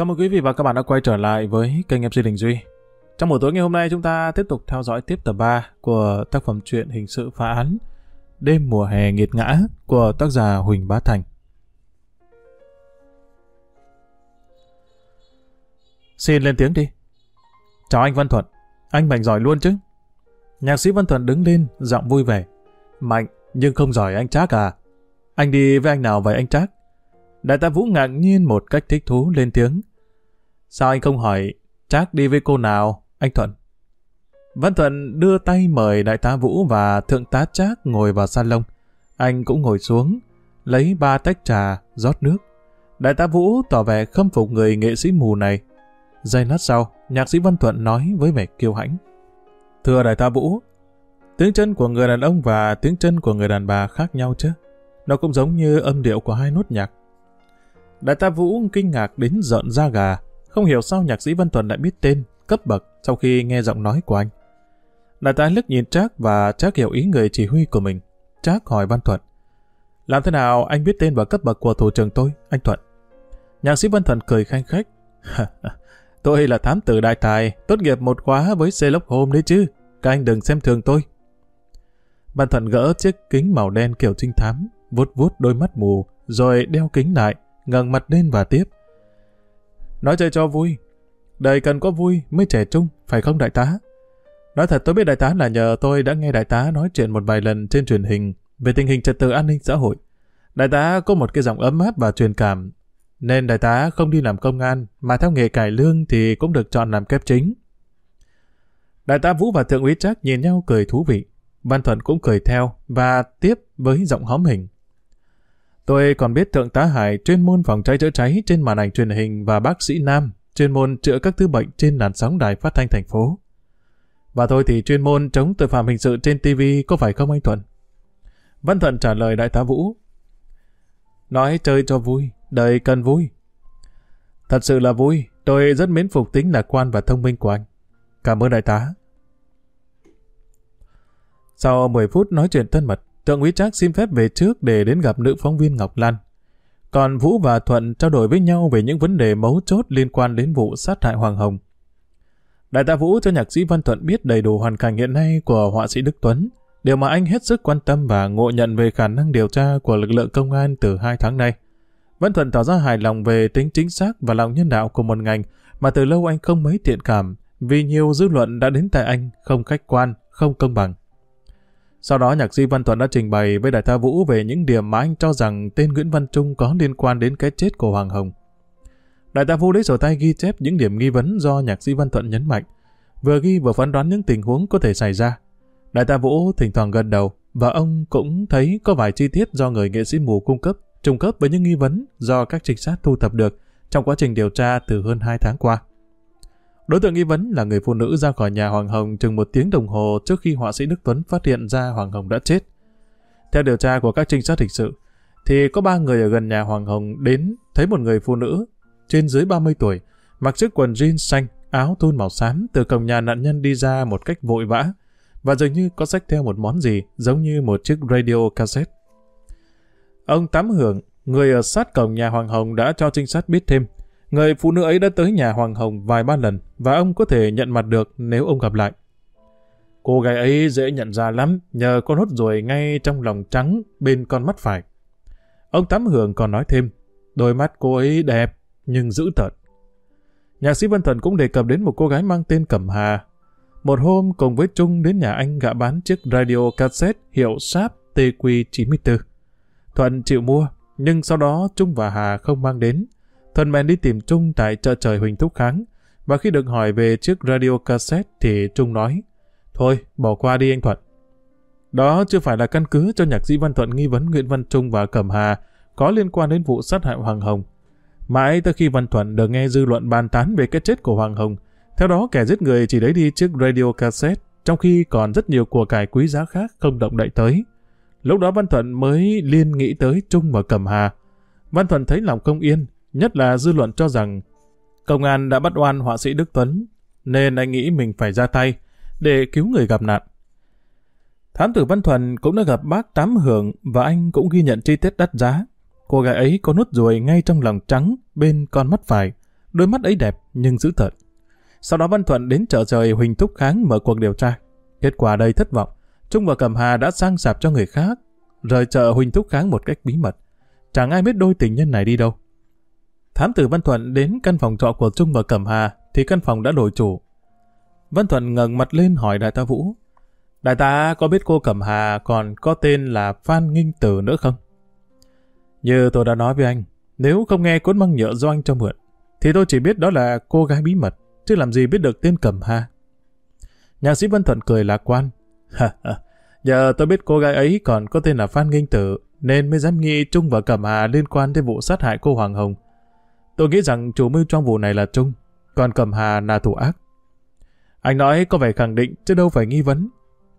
Chào mừng quý vị và các bạn đã quay trở lại với kênh MC Đình Duy. Trong buổi tối ngày hôm nay chúng ta tiếp tục theo dõi tiếp tập 3 của tác phẩm truyện hình sự phá án Đêm mùa hè nghiệt ngã của tác giả Huỳnh Bá Thành. Xin lên tiếng đi. Chào anh Văn Thuận, anh Mạnh giỏi luôn chứ? Nhạc sĩ Văn Thuận đứng lên, giọng vui vẻ. Mạnh, nhưng không giỏi anh Trác à? Anh đi với anh nào vậy anh Trác? Đại tá Vũ ngạc nhiên một cách thích thú lên tiếng. Sao anh không hỏi Trác đi với cô nào, anh Thuận? Văn Thuận đưa tay mời đại tá Vũ và thượng tá Trác ngồi vào salon. Anh cũng ngồi xuống, lấy ba tách trà, rót nước. Đại tá Vũ tỏ vẻ khâm phục người nghệ sĩ mù này. Giây lát sau, nhạc sĩ Văn Thuận nói với vẻ kiêu hãnh. Thưa đại tá Vũ, tiếng chân của người đàn ông và tiếng chân của người đàn bà khác nhau chứ? Nó cũng giống như âm điệu của hai nốt nhạc. Đại tá Vũ kinh ngạc đến giận da gà, không hiểu sao nhạc sĩ Văn Thuận lại biết tên, cấp bậc sau khi nghe giọng nói của anh. Đại tá lướt nhìn Trác và Trác hiểu ý người chỉ huy của mình. Trác hỏi Văn Thuận. Làm thế nào anh biết tên và cấp bậc của thủ trưởng tôi, anh Thuận? Nhạc sĩ Văn Thuận cười khanh khách. tôi là thám tử đại tài, tốt nghiệp một khóa với Sherlock Holmes đấy chứ. Các anh đừng xem thường tôi. Văn Thuận gỡ chiếc kính màu đen kiểu trinh thám, vuốt vuốt đôi mắt mù, rồi đeo kính lại, ngẩng mặt lên và tiếp. Nói chơi cho vui. Đời cần có vui mới trẻ trung, phải không đại tá? Nói thật tôi biết đại tá là nhờ tôi đã nghe đại tá nói chuyện một vài lần trên truyền hình về tình hình trật tự an ninh xã hội. Đại tá có một cái giọng ấm áp và truyền cảm, nên đại tá không đi làm công an, mà theo nghề cải lương thì cũng được chọn làm kép chính. Đại tá Vũ và Thượng úy Trác nhìn nhau cười thú vị. Văn Thuận cũng cười theo và tiếp với giọng hóm hình. Tôi còn biết Thượng tá Hải chuyên môn phòng cháy chữa cháy trên màn ảnh truyền hình và bác sĩ Nam chuyên môn chữa các thứ bệnh trên làn sóng đài phát thanh thành phố. Và tôi thì chuyên môn chống tội phạm hình sự trên TV có phải không anh Thuận? Văn Thuận trả lời đại tá Vũ. Nói chơi cho vui, đời cần vui. Thật sự là vui, tôi rất mến phục tính lạc quan và thông minh của anh. Cảm ơn đại tá. Sau 10 phút nói chuyện thân mật, Thượng úy Trác xin phép về trước để đến gặp nữ phóng viên Ngọc Lan. Còn Vũ và Thuận trao đổi với nhau về những vấn đề mấu chốt liên quan đến vụ sát hại Hoàng Hồng. Đại tá Vũ cho nhạc sĩ Văn Thuận biết đầy đủ hoàn cảnh hiện nay của họa sĩ Đức Tuấn, điều mà anh hết sức quan tâm và ngộ nhận về khả năng điều tra của lực lượng công an từ hai tháng nay. Văn Thuận tỏ ra hài lòng về tính chính xác và lòng nhân đạo của một ngành mà từ lâu anh không mấy thiện cảm vì nhiều dư luận đã đến tại anh không khách quan, không công bằng. Sau đó nhạc sĩ Văn Thuận đã trình bày với Đại tá Vũ về những điểm mà anh cho rằng tên Nguyễn Văn Trung có liên quan đến cái chết của Hoàng Hồng. Đại tá Vũ lấy sổ tay ghi chép những điểm nghi vấn do nhạc sĩ Văn Thuận nhấn mạnh, vừa ghi vừa phán đoán những tình huống có thể xảy ra. Đại tá Vũ thỉnh thoảng gật đầu, và ông cũng thấy có vài chi tiết do người nghệ sĩ mù cung cấp, trùng khớp với những nghi vấn do các trinh sát thu thập được trong quá trình điều tra từ hơn 2 tháng qua. Đối tượng nghi vấn là người phụ nữ ra khỏi nhà Hoàng Hồng chừng một tiếng đồng hồ trước khi họa sĩ Đức Tuấn phát hiện ra Hoàng Hồng đã chết. Theo điều tra của các trinh sát hình sự, thì có ba người ở gần nhà Hoàng Hồng đến thấy một người phụ nữ trên dưới 30 tuổi, mặc chiếc quần jean xanh, áo thun màu xám từ cổng nhà nạn nhân đi ra một cách vội vã và dường như có sách theo một món gì giống như một chiếc radio cassette. Ông Tám Hưởng, người ở sát cổng nhà Hoàng Hồng đã cho trinh sát biết thêm Người phụ nữ ấy đã tới nhà Hoàng Hồng vài ba lần và ông có thể nhận mặt được nếu ông gặp lại. Cô gái ấy dễ nhận ra lắm nhờ con hốt ruồi ngay trong lòng trắng bên con mắt phải. Ông Tám Hưởng còn nói thêm, đôi mắt cô ấy đẹp nhưng dữ tợn. Nhạc sĩ Văn Thuận cũng đề cập đến một cô gái mang tên Cẩm Hà. Một hôm cùng với Trung đến nhà anh gạ bán chiếc radio cassette hiệu Sharp TQ94. Thuận chịu mua, nhưng sau đó Trung và Hà không mang đến. Thân men đi tìm Trung tại chợ trời Huỳnh Thúc Kháng, và khi được hỏi về chiếc radio cassette thì Trung nói, Thôi, bỏ qua đi anh Thuận. Đó chưa phải là căn cứ cho nhạc sĩ Văn Thuận nghi vấn Nguyễn Văn Trung và Cẩm Hà có liên quan đến vụ sát hại Hoàng Hồng. Mãi tới khi Văn Thuận được nghe dư luận bàn tán về cái chết của Hoàng Hồng, theo đó kẻ giết người chỉ lấy đi chiếc radio cassette, trong khi còn rất nhiều của cải quý giá khác không động đậy tới. Lúc đó Văn Thuận mới liên nghĩ tới Trung và Cẩm Hà. Văn Thuận thấy lòng không yên, Nhất là dư luận cho rằng công an đã bắt oan họa sĩ Đức Tuấn, nên anh nghĩ mình phải ra tay để cứu người gặp nạn. Thám tử Văn Thuần cũng đã gặp bác Tám Hưởng và anh cũng ghi nhận chi tiết đắt giá. Cô gái ấy có nốt ruồi ngay trong lòng trắng bên con mắt phải đôi mắt ấy đẹp nhưng dữ tợn. Sau đó Văn Thuận đến chợ trời Huỳnh Thúc Kháng mở cuộc điều tra. Kết quả đây thất vọng. Trung và Cẩm Hà đã sang sạp cho người khác, rời chợ Huỳnh Thúc Kháng một cách bí mật. Chẳng ai biết đôi tình nhân này đi đâu. Thám tử Văn Thuận đến căn phòng trọ của Trung và Cẩm Hà thì căn phòng đã đổi chủ. Văn Thuận ngẩng mặt lên hỏi Đại tá Vũ. Đại tá có biết cô Cẩm Hà còn có tên là Phan Nghinh Tử nữa không? Như tôi đã nói với anh, nếu không nghe cuốn băng nhựa do anh cho mượn, thì tôi chỉ biết đó là cô gái bí mật, chứ làm gì biết được tên Cẩm Hà. Nhạc sĩ Văn Thuận cười lạc quan. Giờ tôi biết cô gái ấy còn có tên là Phan Nghinh Tử, nên mới dám nghi Trung và Cẩm Hà liên quan đến vụ sát hại cô Hoàng Hồng. Tôi nghĩ rằng chủ mưu trong vụ này là Trung, còn Cẩm Hà là thủ ác. Anh nói có vẻ khẳng định chứ đâu phải nghi vấn.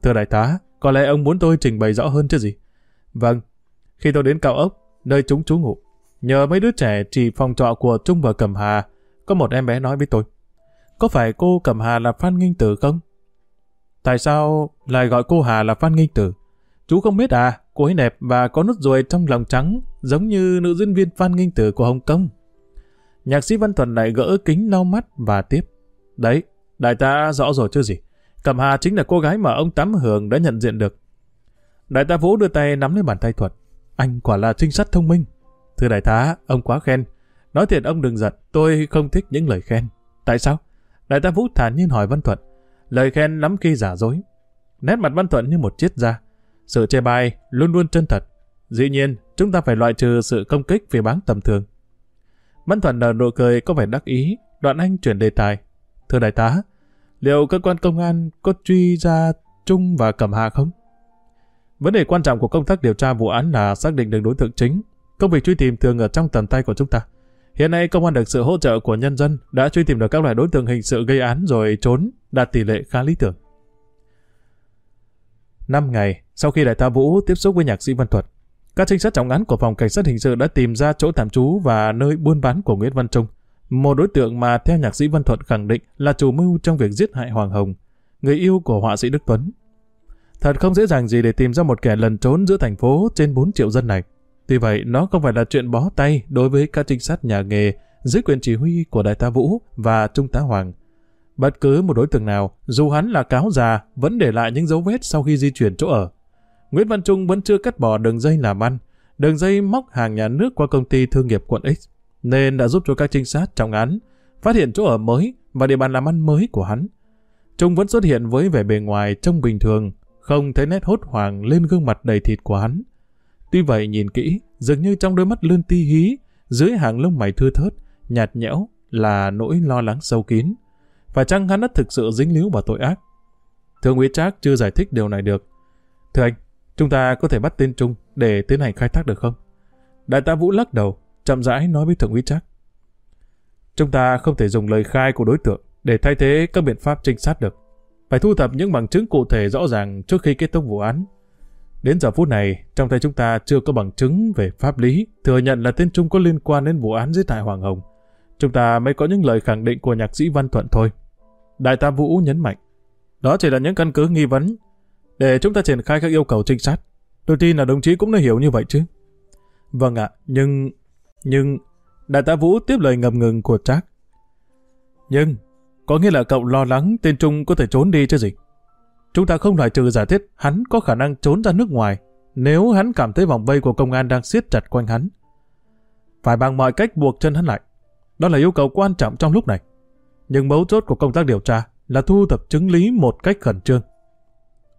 Thưa đại tá, có lẽ ông muốn tôi trình bày rõ hơn chứ gì? Vâng, khi tôi đến cao ốc, nơi chúng trú ngụ, nhờ mấy đứa trẻ chỉ phòng trọ của Trung và Cẩm Hà, có một em bé nói với tôi. Có phải cô Cẩm Hà là Phan Nghinh Tử không? Tại sao lại gọi cô Hà là Phan Nghinh Tử? Chú không biết à, cô ấy đẹp và có nốt ruồi trong lòng trắng, giống như nữ diễn viên Phan Nghinh Tử của Hồng Kông. Nhạc sĩ Văn Thuần lại gỡ kính lau mắt và tiếp. Đấy, đại ta rõ rồi chứ gì. Cẩm Hà chính là cô gái mà ông Tám Hường đã nhận diện được. Đại tá Vũ đưa tay nắm lấy bàn tay Thuật. Anh quả là trinh sát thông minh. Thưa đại tá, ông quá khen. Nói thiệt ông đừng giận, tôi không thích những lời khen. Tại sao? Đại tá Vũ thản nhiên hỏi Văn Thuận. Lời khen lắm khi giả dối. Nét mặt Văn Thuận như một chiếc da. Sự chê bai luôn luôn chân thật. Dĩ nhiên, chúng ta phải loại trừ sự công kích vì báng tầm thường. Mẫn Thuận nở nụ cười có vẻ đắc ý, đoạn anh chuyển đề tài. Thưa đại tá, liệu cơ quan công an có truy ra Trung và Cẩm Hà không? Vấn đề quan trọng của công tác điều tra vụ án là xác định được đối tượng chính. Công việc truy tìm thường ở trong tầm tay của chúng ta. Hiện nay công an được sự hỗ trợ của nhân dân đã truy tìm được các loại đối tượng hình sự gây án rồi trốn, đạt tỷ lệ khá lý tưởng. Năm ngày sau khi đại tá Vũ tiếp xúc với nhạc sĩ Văn Thuật, các trinh sát trọng án của phòng cảnh sát hình sự đã tìm ra chỗ tạm trú và nơi buôn bán của Nguyễn Văn Trung, một đối tượng mà theo nhạc sĩ Văn Thuận khẳng định là chủ mưu trong việc giết hại Hoàng Hồng, người yêu của họa sĩ Đức Tuấn. Thật không dễ dàng gì để tìm ra một kẻ lần trốn giữa thành phố trên 4 triệu dân này. Tuy vậy, nó không phải là chuyện bó tay đối với các trinh sát nhà nghề dưới quyền chỉ huy của Đại tá Vũ và Trung tá Hoàng. Bất cứ một đối tượng nào, dù hắn là cáo già, vẫn để lại những dấu vết sau khi di chuyển chỗ ở. Nguyễn Văn Trung vẫn chưa cắt bỏ đường dây làm ăn, đường dây móc hàng nhà nước qua công ty thương nghiệp quận X, nên đã giúp cho các trinh sát trong án phát hiện chỗ ở mới và địa bàn làm ăn mới của hắn. Trung vẫn xuất hiện với vẻ bề ngoài trông bình thường, không thấy nét hốt hoảng lên gương mặt đầy thịt của hắn. Tuy vậy nhìn kỹ, dường như trong đôi mắt lươn ti hí, dưới hàng lông mày thưa thớt, nhạt nhẽo là nỗi lo lắng sâu kín. Và chăng hắn đã thực sự dính líu vào tội ác? Thượng úy Trác chưa giải thích điều này được. Thưa anh, chúng ta có thể bắt tên Trung để tiến hành khai thác được không? Đại tá Vũ lắc đầu, chậm rãi nói với Thượng úy Trác. Chúng ta không thể dùng lời khai của đối tượng để thay thế các biện pháp trinh sát được. Phải thu thập những bằng chứng cụ thể rõ ràng trước khi kết thúc vụ án. Đến giờ phút này, trong tay chúng ta chưa có bằng chứng về pháp lý thừa nhận là tên Trung có liên quan đến vụ án giết hại Hoàng Hồng. Chúng ta mới có những lời khẳng định của nhạc sĩ Văn Thuận thôi. Đại tá Vũ nhấn mạnh. Đó chỉ là những căn cứ nghi vấn để chúng ta triển khai các yêu cầu trinh sát. Tôi tin là đồng chí cũng đã hiểu như vậy chứ. Vâng ạ, nhưng... Nhưng... Đại tá Vũ tiếp lời ngầm ngừng của Trác. Nhưng, có nghĩa là cậu lo lắng tên Trung có thể trốn đi chứ gì? Chúng ta không loại trừ giả thiết hắn có khả năng trốn ra nước ngoài nếu hắn cảm thấy vòng vây của công an đang siết chặt quanh hắn. Phải bằng mọi cách buộc chân hắn lại. Đó là yêu cầu quan trọng trong lúc này. Nhưng mấu chốt của công tác điều tra là thu thập chứng lý một cách khẩn trương.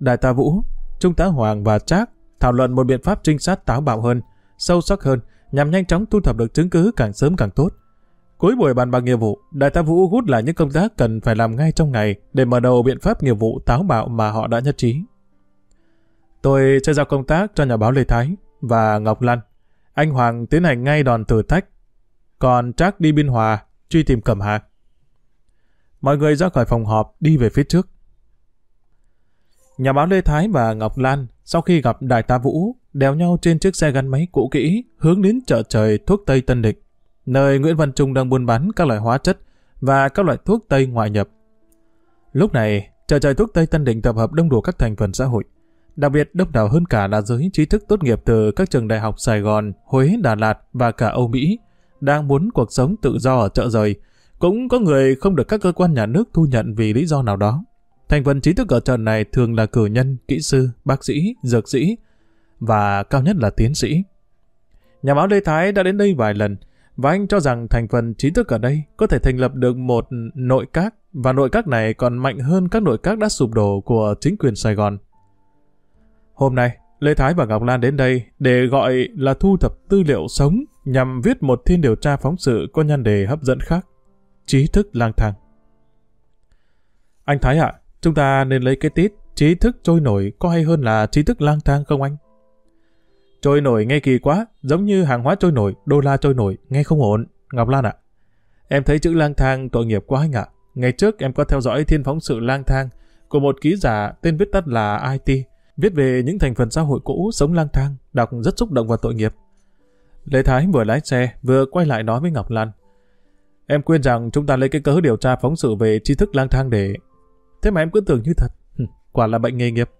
Đại tá Vũ, Trung tá Hoàng và Trác thảo luận một biện pháp trinh sát táo bạo hơn, sâu sắc hơn nhằm nhanh chóng thu thập được chứng cứ càng sớm càng tốt. Cuối buổi bàn bạc nghiệp vụ, Đại tá Vũ hút lại những công tác cần phải làm ngay trong ngày để mở đầu biện pháp nghiệp vụ táo bạo mà họ đã nhất trí. Tôi sẽ giao công tác cho nhà báo Lê Thái và Ngọc Lan. Anh Hoàng tiến hành ngay đòn thử thách. Còn Trác đi Biên Hòa, truy tìm Cẩm Hạc. Mọi người ra khỏi phòng họp đi về phía trước. Nhà báo Lê Thái và Ngọc Lan sau khi gặp Đại tá Vũ đèo nhau trên chiếc xe gắn máy cũ kỹ hướng đến chợ trời thuốc Tây Tân Định nơi Nguyễn Văn Trung đang buôn bán các loại hóa chất và các loại thuốc Tây ngoại nhập. Lúc này, chợ trời thuốc Tây Tân Định tập hợp đông đủ các thành phần xã hội, đặc biệt đông đảo hơn cả là giới trí thức tốt nghiệp từ các trường đại học Sài Gòn, Huế, Đà Lạt và cả Âu Mỹ, đang muốn cuộc sống tự do ở chợ rời, Cũng có người không được các cơ quan nhà nước thu nhận vì lý do nào đó. Thành phần trí thức ở trận này thường là cử nhân, kỹ sư, bác sĩ, dược sĩ và cao nhất là tiến sĩ. Nhà báo Lê Thái đã đến đây vài lần và anh cho rằng thành phần trí thức ở đây có thể thành lập được một nội các và nội các này còn mạnh hơn các nội các đã sụp đổ của chính quyền Sài Gòn. Hôm nay, Lê Thái và Ngọc Lan đến đây để gọi là thu thập tư liệu sống nhằm viết một thiên điều tra phóng sự có nhan đề hấp dẫn khác. Trí thức lang thang. Anh Thái ạ, chúng ta nên lấy cái tít trí thức trôi nổi có hay hơn là trí thức lang thang không anh? Trôi nổi nghe kỳ quá, giống như hàng hóa trôi nổi, đô la trôi nổi, nghe không ổn. Ngọc Lan ạ, em thấy chữ lang thang tội nghiệp quá anh ạ. Ngày trước em có theo dõi thiên phóng sự lang thang của một ký giả tên viết tắt là IT, viết về những thành phần xã hội cũ sống lang thang, đọc rất xúc động và tội nghiệp. Lê Thái vừa lái xe, vừa quay lại nói với Ngọc Lan. Em quên rằng chúng ta lấy cái cớ điều tra phóng sự về tri thức lang thang để... Thế mà em cứ tưởng như thật. Quả là bệnh nghề nghiệp.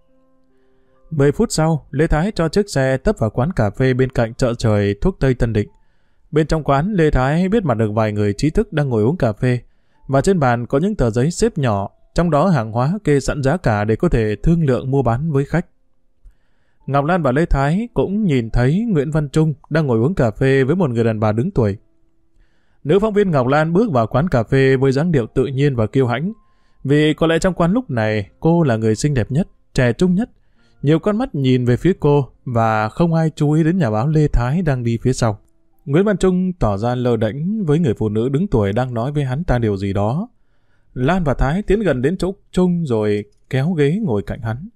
10 phút sau, Lê Thái cho chiếc xe tấp vào quán cà phê bên cạnh chợ trời thuốc Tây Tân Định. Bên trong quán, Lê Thái biết mặt được vài người trí thức đang ngồi uống cà phê, và trên bàn có những tờ giấy xếp nhỏ, trong đó hàng hóa kê sẵn giá cả để có thể thương lượng mua bán với khách. Ngọc Lan và Lê Thái cũng nhìn thấy Nguyễn Văn Trung đang ngồi uống cà phê với một người đàn bà đứng tuổi. Nữ phóng viên Ngọc Lan bước vào quán cà phê với dáng điệu tự nhiên và kiêu hãnh, vì có lẽ trong quán lúc này cô là người xinh đẹp nhất, trẻ trung nhất, nhiều con mắt nhìn về phía cô và không ai chú ý đến nhà báo Lê Thái đang đi phía sau. Nguyễn Văn Trung tỏ ra lờ đễnh với người phụ nữ đứng tuổi đang nói với hắn ta điều gì đó. Lan và Thái tiến gần đến chỗ Trung rồi kéo ghế ngồi cạnh hắn.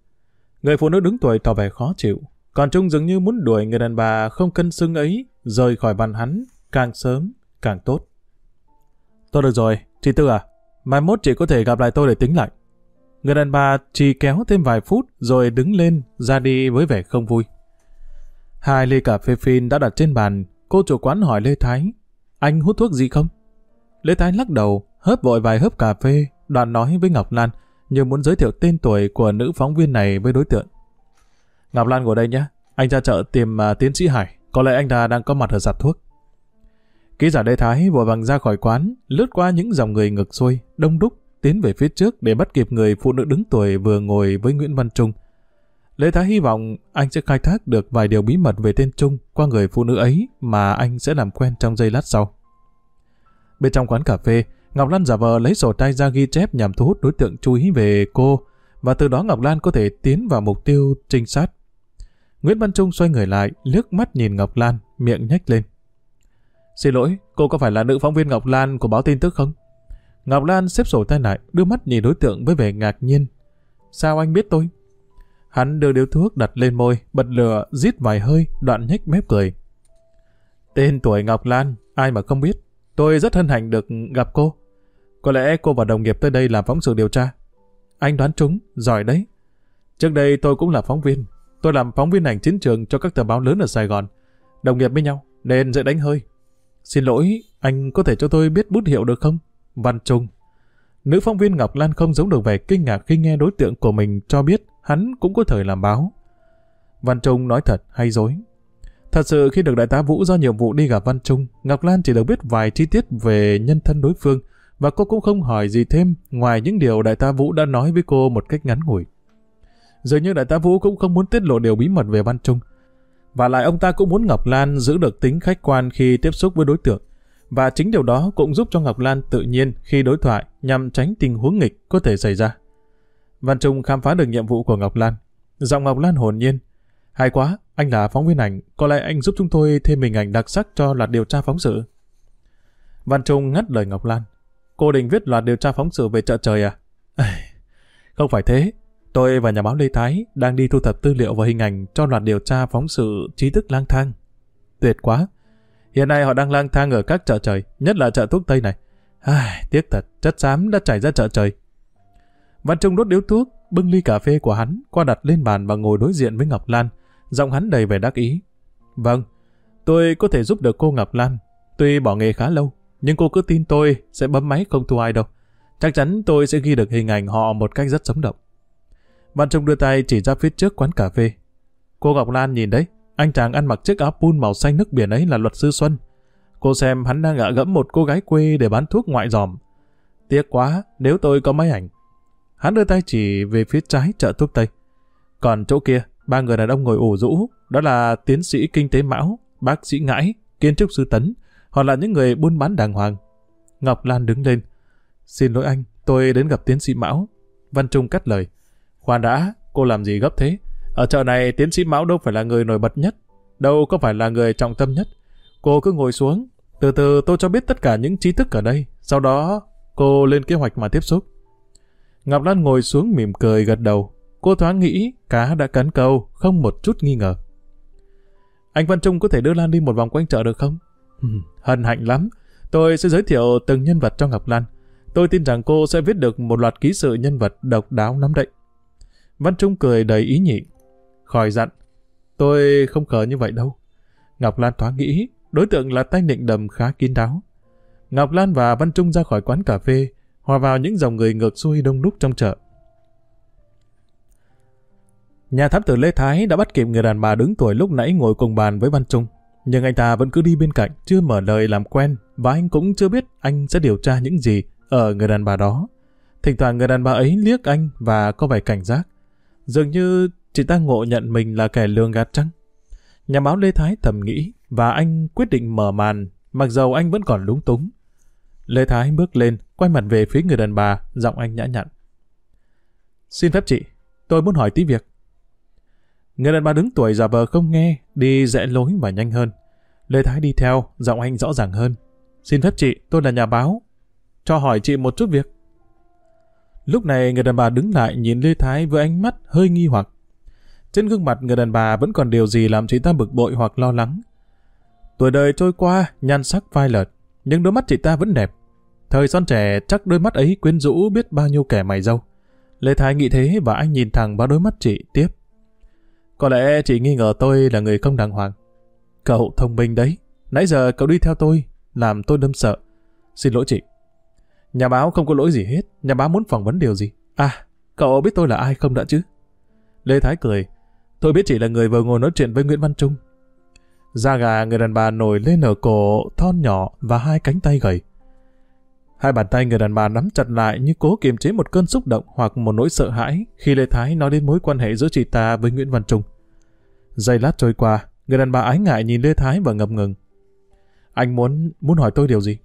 Người phụ nữ đứng tuổi tỏ vẻ khó chịu, còn Trung dường như muốn đuổi người đàn bà không cân xưng ấy rời khỏi bàn hắn, càng sớm càng tốt. Tôi được rồi, chị Tư à, mai mốt chị có thể gặp lại tôi để tính lại. Người đàn bà chỉ kéo thêm vài phút rồi đứng lên, ra đi với vẻ không vui. Hai ly cà phê phin đã đặt trên bàn, cô chủ quán hỏi Lê Thái, anh hút thuốc gì không? Lê Thái lắc đầu, hớp vội vài hớp cà phê, đoàn nói với Ngọc Lan, như muốn giới thiệu tên tuổi của nữ phóng viên này với đối tượng. Ngọc Lan ngồi đây nhé, anh ra chợ tìm uh, tiến sĩ Hải, có lẽ anh ta đang có mặt ở giặt thuốc. Ký giả Lê Thái vội vàng ra khỏi quán, lướt qua những dòng người ngực xuôi, đông đúc, tiến về phía trước để bắt kịp người phụ nữ đứng tuổi vừa ngồi với Nguyễn Văn Trung. Lê Thái hy vọng anh sẽ khai thác được vài điều bí mật về tên Trung qua người phụ nữ ấy mà anh sẽ làm quen trong giây lát sau. Bên trong quán cà phê, Ngọc Lan giả vờ lấy sổ tay ra ghi chép nhằm thu hút đối tượng chú ý về cô và từ đó Ngọc Lan có thể tiến vào mục tiêu trinh sát. Nguyễn Văn Trung xoay người lại, liếc mắt nhìn Ngọc Lan, miệng nhếch lên. Xin lỗi, cô có phải là nữ phóng viên Ngọc Lan của báo tin tức không? Ngọc Lan xếp sổ tay lại, đưa mắt nhìn đối tượng với vẻ ngạc nhiên. Sao anh biết tôi? Hắn đưa điếu thuốc đặt lên môi, bật lửa, rít vài hơi, đoạn nhếch mép cười. Tên tuổi Ngọc Lan, ai mà không biết. Tôi rất hân hạnh được gặp cô. Có lẽ cô và đồng nghiệp tới đây làm phóng sự điều tra. Anh đoán trúng, giỏi đấy. Trước đây tôi cũng là phóng viên. Tôi làm phóng viên ảnh chiến trường cho các tờ báo lớn ở Sài Gòn. Đồng nghiệp với nhau, nên dễ đánh hơi. Xin lỗi, anh có thể cho tôi biết bút hiệu được không? Văn Trung. Nữ phóng viên Ngọc Lan không giấu được vẻ kinh ngạc khi nghe đối tượng của mình cho biết hắn cũng có thời làm báo. Văn Trung nói thật hay dối? Thật sự khi được đại tá Vũ do nhiệm vụ đi gặp Văn Trung, Ngọc Lan chỉ được biết vài chi tiết về nhân thân đối phương và cô cũng không hỏi gì thêm ngoài những điều đại tá Vũ đã nói với cô một cách ngắn ngủi. Dường như đại tá Vũ cũng không muốn tiết lộ điều bí mật về Văn Trung. Và lại ông ta cũng muốn Ngọc Lan giữ được tính khách quan khi tiếp xúc với đối tượng. Và chính điều đó cũng giúp cho Ngọc Lan tự nhiên khi đối thoại nhằm tránh tình huống nghịch có thể xảy ra. Văn Trung khám phá được nhiệm vụ của Ngọc Lan. Giọng Ngọc Lan hồn nhiên. Hay quá, anh là phóng viên ảnh, có lẽ anh giúp chúng tôi thêm hình ảnh đặc sắc cho loạt điều tra phóng sự. Văn Trung ngắt lời Ngọc Lan. Cô định viết loạt điều tra phóng sự về chợ trời à? Không phải thế. Tôi và nhà báo Lê Thái đang đi thu thập tư liệu và hình ảnh cho loạt điều tra phóng sự trí thức lang thang. Tuyệt quá. Hiện nay họ đang lang thang ở các chợ trời, nhất là chợ thuốc Tây này. Ai, tiếc thật, chất xám đã chảy ra chợ trời. Văn Trung đốt điếu thuốc, bưng ly cà phê của hắn qua đặt lên bàn và ngồi đối diện với Ngọc Lan. Giọng hắn đầy vẻ đắc ý. Vâng, tôi có thể giúp được cô Ngọc Lan. Tuy bỏ nghề khá lâu, nhưng cô cứ tin tôi sẽ bấm máy không thua ai đâu. Chắc chắn tôi sẽ ghi được hình ảnh họ một cách rất sống động. Văn Trung đưa tay chỉ ra phía trước quán cà phê. Cô Ngọc Lan nhìn đấy, anh chàng ăn mặc chiếc áo pun màu xanh nước biển ấy là luật sư Xuân. Cô xem hắn đang gạ gẫm một cô gái quê để bán thuốc ngoại dòm. Tiếc quá, nếu tôi có máy ảnh. Hắn đưa tay chỉ về phía trái chợ thuốc Tây. Còn chỗ kia, ba người đàn ông ngồi ủ rũ, đó là tiến sĩ kinh tế Mão, bác sĩ Ngãi, kiến trúc sư Tấn, Họ là những người buôn bán đàng hoàng. Ngọc Lan đứng lên. Xin lỗi anh, tôi đến gặp tiến sĩ Mão. Văn Trung cắt lời. Khoan đã, cô làm gì gấp thế? Ở chợ này tiến sĩ Mão đâu phải là người nổi bật nhất, đâu có phải là người trọng tâm nhất. Cô cứ ngồi xuống, từ từ tôi cho biết tất cả những trí thức ở đây, sau đó cô lên kế hoạch mà tiếp xúc. Ngọc Lan ngồi xuống mỉm cười gật đầu. Cô thoáng nghĩ cá đã cắn câu, không một chút nghi ngờ. Anh Văn Trung có thể đưa Lan đi một vòng quanh chợ được không? hân hạnh lắm. Tôi sẽ giới thiệu từng nhân vật cho Ngọc Lan. Tôi tin rằng cô sẽ viết được một loạt ký sự nhân vật độc đáo lắm đấy. Văn Trung cười đầy ý nhị. Khỏi dặn. Tôi không khờ như vậy đâu. Ngọc Lan thoáng nghĩ, đối tượng là tay nịnh đầm khá kín đáo. Ngọc Lan và Văn Trung ra khỏi quán cà phê, hòa vào những dòng người ngược xuôi đông đúc trong chợ. Nhà thám tử Lê Thái đã bắt kịp người đàn bà đứng tuổi lúc nãy ngồi cùng bàn với Văn Trung. Nhưng anh ta vẫn cứ đi bên cạnh, chưa mở lời làm quen, và anh cũng chưa biết anh sẽ điều tra những gì ở người đàn bà đó. Thỉnh thoảng người đàn bà ấy liếc anh và có vẻ cảnh giác. Dường như chị ta ngộ nhận mình là kẻ lường gạt trăng. Nhà báo Lê Thái thầm nghĩ và anh quyết định mở màn, mặc dầu anh vẫn còn lúng túng. Lê Thái bước lên, quay mặt về phía người đàn bà, giọng anh nhã nhặn. Xin phép chị, tôi muốn hỏi tí việc. Người đàn bà đứng tuổi giả vờ không nghe, đi rẽ lối và nhanh hơn. Lê Thái đi theo, giọng anh rõ ràng hơn. Xin phép chị, tôi là nhà báo. Cho hỏi chị một chút việc. Lúc này người đàn bà đứng lại nhìn Lê Thái với ánh mắt hơi nghi hoặc. Trên gương mặt người đàn bà vẫn còn điều gì làm chị ta bực bội hoặc lo lắng. Tuổi đời trôi qua, nhan sắc phai lợt, nhưng đôi mắt chị ta vẫn đẹp. Thời son trẻ chắc đôi mắt ấy quyến rũ biết bao nhiêu kẻ mày dâu. Lê Thái nghĩ thế và anh nhìn thẳng vào đôi mắt chị tiếp. Có lẽ chị nghi ngờ tôi là người không đàng hoàng. Cậu thông minh đấy. Nãy giờ cậu đi theo tôi, làm tôi đâm sợ. Xin lỗi chị. Nhà báo không có lỗi gì hết. Nhà báo muốn phỏng vấn điều gì? À, cậu biết tôi là ai không đã chứ? Lê Thái cười. Tôi biết chỉ là người vừa ngồi nói chuyện với Nguyễn Văn Trung. Da gà người đàn bà nổi lên ở cổ, thon nhỏ và hai cánh tay gầy. Hai bàn tay người đàn bà nắm chặt lại như cố kiềm chế một cơn xúc động hoặc một nỗi sợ hãi khi Lê Thái nói đến mối quan hệ giữa chị ta với Nguyễn Văn Trung. Giây lát trôi qua, người đàn bà ái ngại nhìn Lê Thái và ngập ngừng. Anh muốn muốn hỏi tôi điều gì?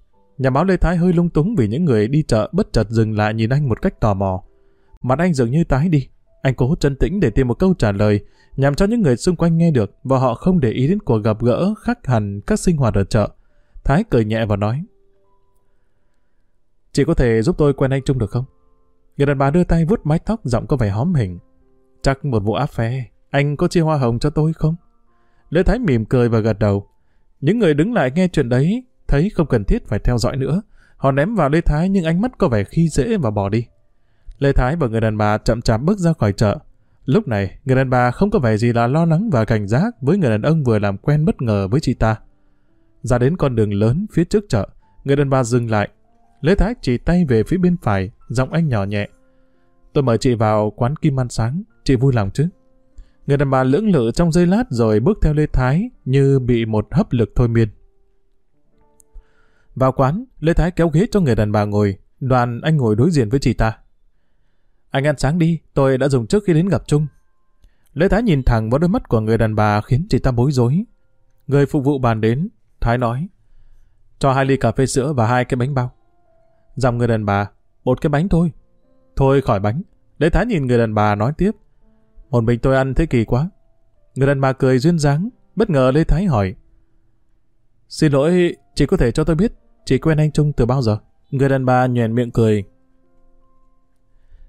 Nhà báo Lê Thái hơi lung túng vì những người đi chợ bất chợt dừng lại nhìn anh một cách tò mò. Mặt anh dường như tái đi. Anh cố chân tĩnh để tìm một câu trả lời nhằm cho những người xung quanh nghe được và họ không để ý đến cuộc gặp gỡ khác hẳn các sinh hoạt ở chợ. Thái cười nhẹ và nói. Chị có thể giúp tôi quen anh Trung được không? Người đàn bà đưa tay vuốt mái tóc giọng có vẻ hóm hình. Chắc một vụ áp phe, anh có chia hoa hồng cho tôi không? Lê Thái mỉm cười và gật đầu. Những người đứng lại nghe chuyện đấy, thấy không cần thiết phải theo dõi nữa. Họ ném vào Lê Thái nhưng ánh mắt có vẻ khi dễ và bỏ đi. Lê Thái và người đàn bà chậm chạp bước ra khỏi chợ. Lúc này, người đàn bà không có vẻ gì là lo lắng và cảnh giác với người đàn ông vừa làm quen bất ngờ với chị ta. Ra đến con đường lớn phía trước chợ, người đàn bà dừng lại, Lê Thái chỉ tay về phía bên phải, giọng anh nhỏ nhẹ. Tôi mời chị vào quán kim ăn sáng, chị vui lòng chứ? Người đàn bà lưỡng lự trong giây lát rồi bước theo Lê Thái như bị một hấp lực thôi miên. Vào quán, Lê Thái kéo ghế cho người đàn bà ngồi, đoàn anh ngồi đối diện với chị ta. Anh ăn sáng đi, tôi đã dùng trước khi đến gặp Trung. Lê Thái nhìn thẳng vào đôi mắt của người đàn bà khiến chị ta bối rối. Người phục vụ bàn đến, Thái nói, cho hai ly cà phê sữa và hai cái bánh bao. Dòng người đàn bà, một cái bánh thôi. Thôi khỏi bánh. Lê Thái nhìn người đàn bà nói tiếp. Một mình tôi ăn thế kỳ quá. Người đàn bà cười duyên dáng, bất ngờ Lê Thái hỏi. Xin lỗi, chị có thể cho tôi biết chị quen anh Trung từ bao giờ? Người đàn bà nhoèn miệng cười.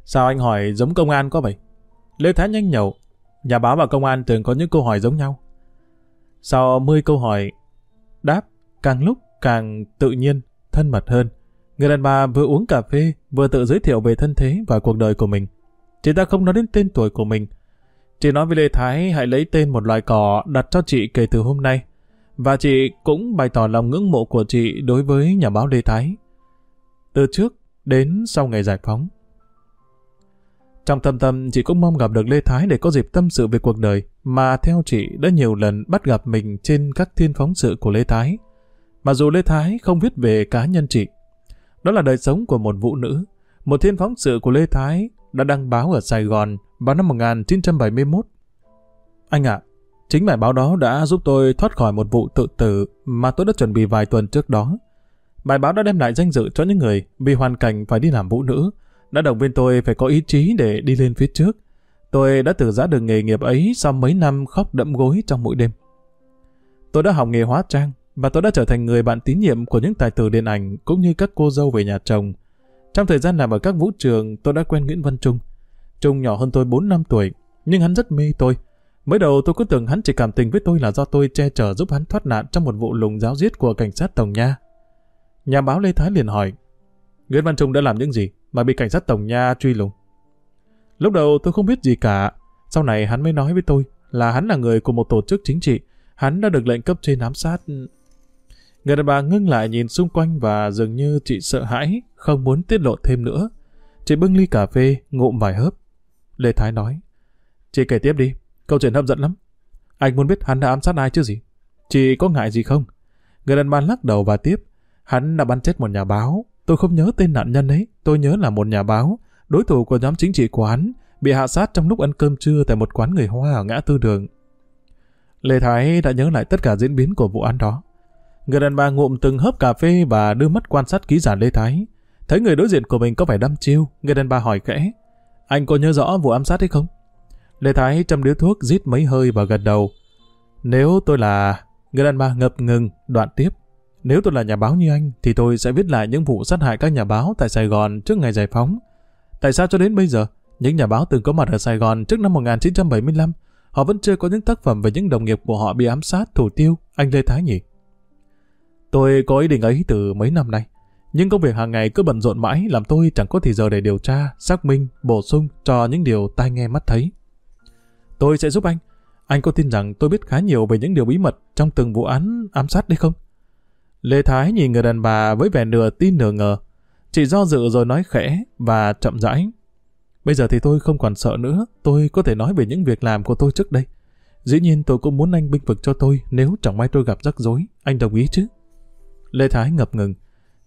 Sao anh hỏi giống công an có vậy? Lê Thái nhanh nhậu. Nhà báo và công an thường có những câu hỏi giống nhau. Sau 10 câu hỏi, đáp càng lúc càng tự nhiên, thân mật hơn. Người đàn bà vừa uống cà phê, vừa tự giới thiệu về thân thế và cuộc đời của mình. Chị ta không nói đến tên tuổi của mình. Chị nói với Lê Thái hãy lấy tên một loài cỏ đặt cho chị kể từ hôm nay. Và chị cũng bày tỏ lòng ngưỡng mộ của chị đối với nhà báo Lê Thái. Từ trước đến sau ngày giải phóng. Trong thâm tâm, chị cũng mong gặp được Lê Thái để có dịp tâm sự về cuộc đời mà theo chị đã nhiều lần bắt gặp mình trên các thiên phóng sự của Lê Thái. mà dù Lê Thái không viết về cá nhân chị. Đó là đời sống của một vũ nữ. Một thiên phóng sự của Lê Thái đã đăng báo ở Sài Gòn vào năm 1971. Anh ạ, chính bài báo đó đã giúp tôi thoát khỏi một vụ tự tử mà tôi đã chuẩn bị vài tuần trước đó. Bài báo đã đem lại danh dự cho những người vì hoàn cảnh phải đi làm vũ nữ, đã động viên tôi phải có ý chí để đi lên phía trước. Tôi đã từ giã đường nghề nghiệp ấy sau mấy năm khóc đẫm gối trong mỗi đêm. Tôi đã học nghề hóa trang và tôi đã trở thành người bạn tín nhiệm của những tài tử điện ảnh cũng như các cô dâu về nhà chồng. Trong thời gian làm ở các vũ trường, tôi đã quen Nguyễn Văn Trung. Trung nhỏ hơn tôi 4 năm tuổi, nhưng hắn rất mê tôi. Mới đầu tôi cứ tưởng hắn chỉ cảm tình với tôi là do tôi che chở giúp hắn thoát nạn trong một vụ lùng giáo giết của cảnh sát Tổng Nha. Nhà báo Lê Thái liền hỏi, Nguyễn Văn Trung đã làm những gì mà bị cảnh sát Tổng Nha truy lùng? Lúc đầu tôi không biết gì cả, sau này hắn mới nói với tôi là hắn là người của một tổ chức chính trị, hắn đã được lệnh cấp trên ám sát. Người đàn bà ngưng lại nhìn xung quanh và dường như chị sợ hãi, không muốn tiết lộ thêm nữa. Chị bưng ly cà phê, ngụm vài hớp. Lê Thái nói, chị kể tiếp đi, câu chuyện hấp dẫn lắm. Anh muốn biết hắn đã ám sát ai chứ gì? Chị có ngại gì không? Người đàn bà lắc đầu và tiếp, hắn đã bắn chết một nhà báo. Tôi không nhớ tên nạn nhân ấy, tôi nhớ là một nhà báo, đối thủ của nhóm chính trị của hắn, bị hạ sát trong lúc ăn cơm trưa tại một quán người Hoa ở ngã tư đường. Lê Thái đã nhớ lại tất cả diễn biến của vụ án đó. Người đàn bà ngụm từng hớp cà phê và đưa mắt quan sát ký giả Lê Thái. Thấy người đối diện của mình có vẻ đăm chiêu, người đàn bà hỏi kẽ. Anh có nhớ rõ vụ ám sát hay không? Lê Thái châm điếu thuốc rít mấy hơi và gật đầu. Nếu tôi là... Người đàn bà ngập ngừng, đoạn tiếp. Nếu tôi là nhà báo như anh, thì tôi sẽ viết lại những vụ sát hại các nhà báo tại Sài Gòn trước ngày giải phóng. Tại sao cho đến bây giờ, những nhà báo từng có mặt ở Sài Gòn trước năm 1975, họ vẫn chưa có những tác phẩm về những đồng nghiệp của họ bị ám sát, thủ tiêu, anh Lê Thái nhỉ? Tôi có ý định ấy từ mấy năm nay. Nhưng công việc hàng ngày cứ bận rộn mãi làm tôi chẳng có thời giờ để điều tra, xác minh, bổ sung cho những điều tai nghe mắt thấy. Tôi sẽ giúp anh. Anh có tin rằng tôi biết khá nhiều về những điều bí mật trong từng vụ án ám sát đấy không? Lê Thái nhìn người đàn bà với vẻ nửa tin nửa ngờ. Chị do dự rồi nói khẽ và chậm rãi. Bây giờ thì tôi không còn sợ nữa, tôi có thể nói về những việc làm của tôi trước đây. Dĩ nhiên tôi cũng muốn anh binh vực cho tôi nếu chẳng may tôi gặp rắc rối, anh đồng ý chứ? Lê Thái ngập ngừng.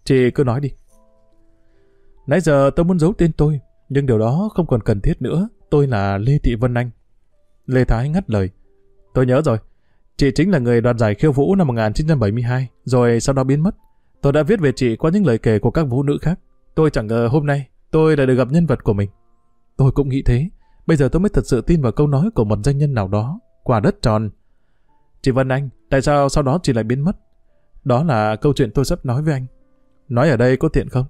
Chị cứ nói đi. Nãy giờ tôi muốn giấu tên tôi, nhưng điều đó không còn cần thiết nữa. Tôi là Lê Thị Vân Anh. Lê Thái ngắt lời. Tôi nhớ rồi. Chị chính là người đoạt giải khiêu vũ năm 1972, rồi sau đó biến mất. Tôi đã viết về chị qua những lời kể của các vũ nữ khác. Tôi chẳng ngờ hôm nay tôi lại được gặp nhân vật của mình. Tôi cũng nghĩ thế. Bây giờ tôi mới thật sự tin vào câu nói của một danh nhân nào đó. Quả đất tròn. Chị Vân Anh, tại sao sau đó chị lại biến mất? Đó là câu chuyện tôi sắp nói với anh. Nói ở đây có tiện không?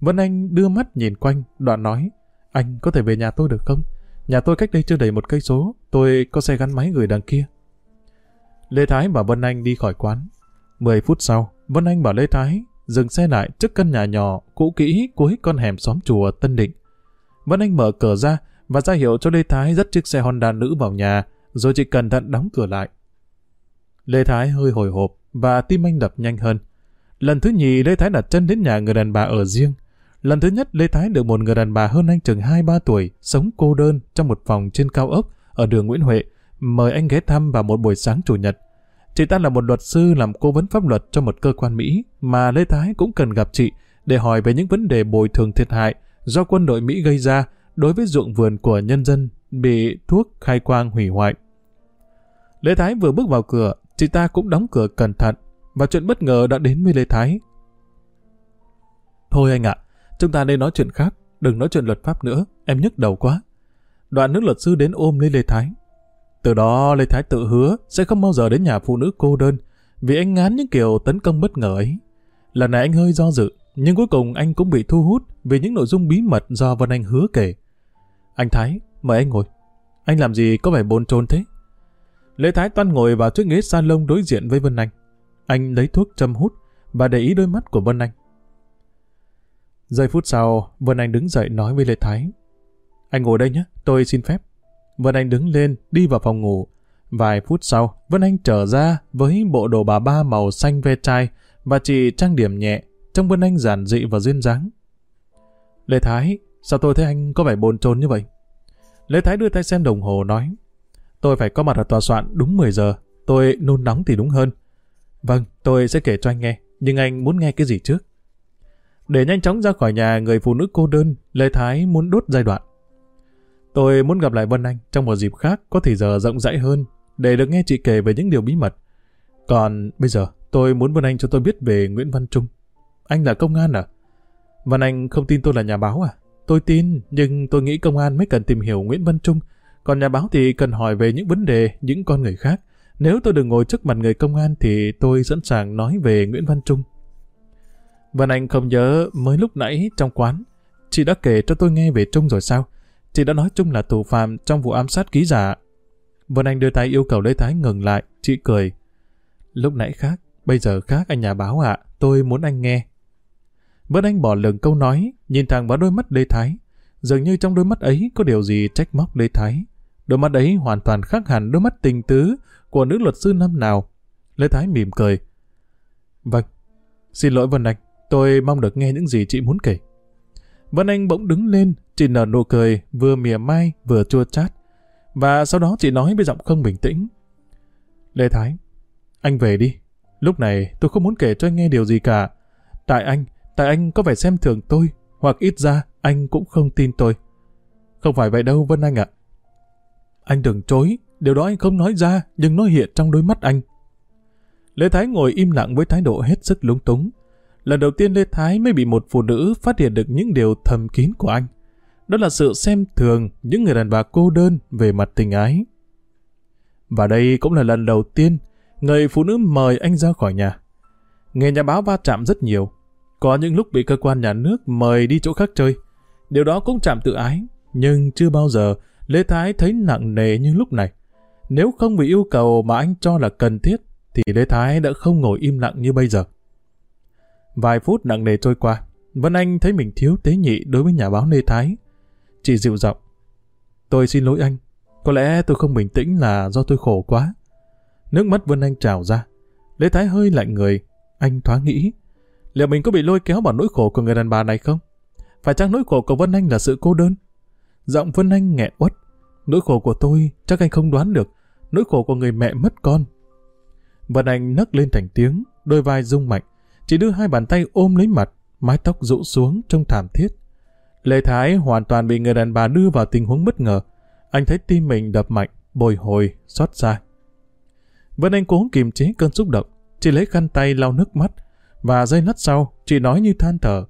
Vân Anh đưa mắt nhìn quanh, đoạn nói. Anh có thể về nhà tôi được không? Nhà tôi cách đây chưa đầy một cây số, tôi có xe gắn máy người đằng kia. Lê Thái và Vân Anh đi khỏi quán. Mười phút sau, Vân Anh bảo Lê Thái dừng xe lại trước căn nhà nhỏ, cũ kỹ cuối con hẻm xóm chùa Tân Định. Vân Anh mở cửa ra và ra hiệu cho Lê Thái dắt chiếc xe Honda nữ vào nhà, rồi chỉ cẩn thận đóng cửa lại. Lê Thái hơi hồi hộp và tim anh đập nhanh hơn. Lần thứ nhì Lê Thái đặt chân đến nhà người đàn bà ở riêng. Lần thứ nhất Lê Thái được một người đàn bà hơn anh chừng 2-3 tuổi, sống cô đơn trong một phòng trên cao ốc ở đường Nguyễn Huệ, mời anh ghé thăm vào một buổi sáng chủ nhật. Chị ta là một luật sư làm cố vấn pháp luật cho một cơ quan Mỹ mà Lê Thái cũng cần gặp chị để hỏi về những vấn đề bồi thường thiệt hại do quân đội Mỹ gây ra đối với ruộng vườn của nhân dân bị thuốc khai quang hủy hoại. Lê Thái vừa bước vào cửa, chị ta cũng đóng cửa cẩn thận và chuyện bất ngờ đã đến với Lê Thái. Thôi anh ạ, chúng ta nên nói chuyện khác, đừng nói chuyện luật pháp nữa, em nhức đầu quá. Đoạn nước luật sư đến ôm lấy Lê Thái. Từ đó Lê Thái tự hứa sẽ không bao giờ đến nhà phụ nữ cô đơn, vì anh ngán những kiểu tấn công bất ngờ ấy. Lần này anh hơi do dự, nhưng cuối cùng anh cũng bị thu hút vì những nội dung bí mật do Vân Anh hứa kể. Anh Thái, mời anh ngồi. Anh làm gì có vẻ bồn chồn thế? Lê Thái toan ngồi vào chiếc ghế salon đối diện với Vân Anh. Anh lấy thuốc châm hút và để ý đôi mắt của Vân Anh. Giây phút sau, Vân Anh đứng dậy nói với Lê Thái. Anh ngồi đây nhé, tôi xin phép. Vân Anh đứng lên, đi vào phòng ngủ. Vài phút sau, Vân Anh trở ra với bộ đồ bà ba màu xanh ve chai và chị trang điểm nhẹ, trông Vân Anh giản dị và duyên dáng. Lê Thái, sao tôi thấy anh có vẻ bồn chồn như vậy? Lê Thái đưa tay xem đồng hồ nói. Tôi phải có mặt ở tòa soạn đúng 10 giờ. Tôi nôn nóng thì đúng hơn. Vâng, tôi sẽ kể cho anh nghe. nhưng anh muốn nghe cái gì trước? Để nhanh chóng ra khỏi nhà người phụ nữ cô đơn, Lê Thái muốn đốt giai đoạn. Tôi muốn gặp lại Vân Anh trong một dịp khác có thì giờ rộng rãi hơn để được nghe chị kể về những điều bí mật. Còn bây giờ, tôi muốn Vân Anh cho tôi biết về Nguyễn Văn Trung. Anh là công an à? Vân Anh không tin tôi là nhà báo à? Tôi tin, nhưng tôi nghĩ công an mới cần tìm hiểu Nguyễn Văn Trung. Còn nhà báo thì cần hỏi về những vấn đề, những con người khác. Nếu tôi được ngồi trước mặt người công an thì tôi sẵn sàng nói về Nguyễn Văn Trung. Vân Anh không nhớ mới lúc nãy trong quán. Chị đã kể cho tôi nghe về Trung rồi sao? Chị đã nói Trung là thủ phạm trong vụ ám sát ký giả. Vân Anh đưa tay yêu cầu Lê Thái ngừng lại. Chị cười. Lúc nãy khác, bây giờ khác anh nhà báo ạ. Tôi muốn anh nghe. Vân Anh bỏ lừng câu nói, nhìn thẳng vào đôi mắt Lê Thái. Dường như trong đôi mắt ấy có điều gì trách móc Lê Thái. Đôi mắt ấy hoàn toàn khác hẳn đôi mắt tình tứ của nữ luật sư năm nào. Lê Thái mỉm cười. Vâng, xin lỗi Vân Anh, tôi mong được nghe những gì chị muốn kể. Vân Anh bỗng đứng lên, chị nở nụ cười, vừa mỉa mai, vừa chua chát. Và sau đó chị nói với giọng không bình tĩnh. Lê Thái, anh về đi. Lúc này tôi không muốn kể cho anh nghe điều gì cả. Tại anh, tại anh có vẻ xem thường tôi, hoặc ít ra anh cũng không tin tôi. Không phải vậy đâu Vân Anh ạ. Anh đừng chối, điều đó anh không nói ra, nhưng nó hiện trong đôi mắt anh. Lê Thái ngồi im lặng với thái độ hết sức lúng túng. Lần đầu tiên Lê Thái mới bị một phụ nữ phát hiện được những điều thầm kín của anh. Đó là sự xem thường những người đàn bà cô đơn về mặt tình ái. Và đây cũng là lần đầu tiên người phụ nữ mời anh ra khỏi nhà. Nghề nhà báo va chạm rất nhiều. Có những lúc bị cơ quan nhà nước mời đi chỗ khác chơi. Điều đó cũng chạm tự ái, nhưng chưa bao giờ Lê Thái thấy nặng nề như lúc này. Nếu không bị yêu cầu mà anh cho là cần thiết, thì Lê Thái đã không ngồi im lặng như bây giờ. Vài phút nặng nề trôi qua, Vân Anh thấy mình thiếu tế nhị đối với nhà báo Lê Thái. Chị dịu giọng. Tôi xin lỗi anh. Có lẽ tôi không bình tĩnh là do tôi khổ quá. Nước mắt Vân Anh trào ra. Lê Thái hơi lạnh người. Anh thoáng nghĩ. Liệu mình có bị lôi kéo vào nỗi khổ của người đàn bà này không? Phải chăng nỗi khổ của Vân Anh là sự cô đơn? Giọng Vân Anh nghẹn uất. Nỗi khổ của tôi chắc anh không đoán được. Nỗi khổ của người mẹ mất con. Vân Anh nấc lên thành tiếng, đôi vai rung mạnh. Chỉ đưa hai bàn tay ôm lấy mặt, mái tóc rũ xuống trong thảm thiết. Lê Thái hoàn toàn bị người đàn bà đưa vào tình huống bất ngờ. Anh thấy tim mình đập mạnh, bồi hồi, xót xa. Vân Anh cố kiềm chế cơn xúc động, chỉ lấy khăn tay lau nước mắt, và giây lát sau, chị nói như than thở.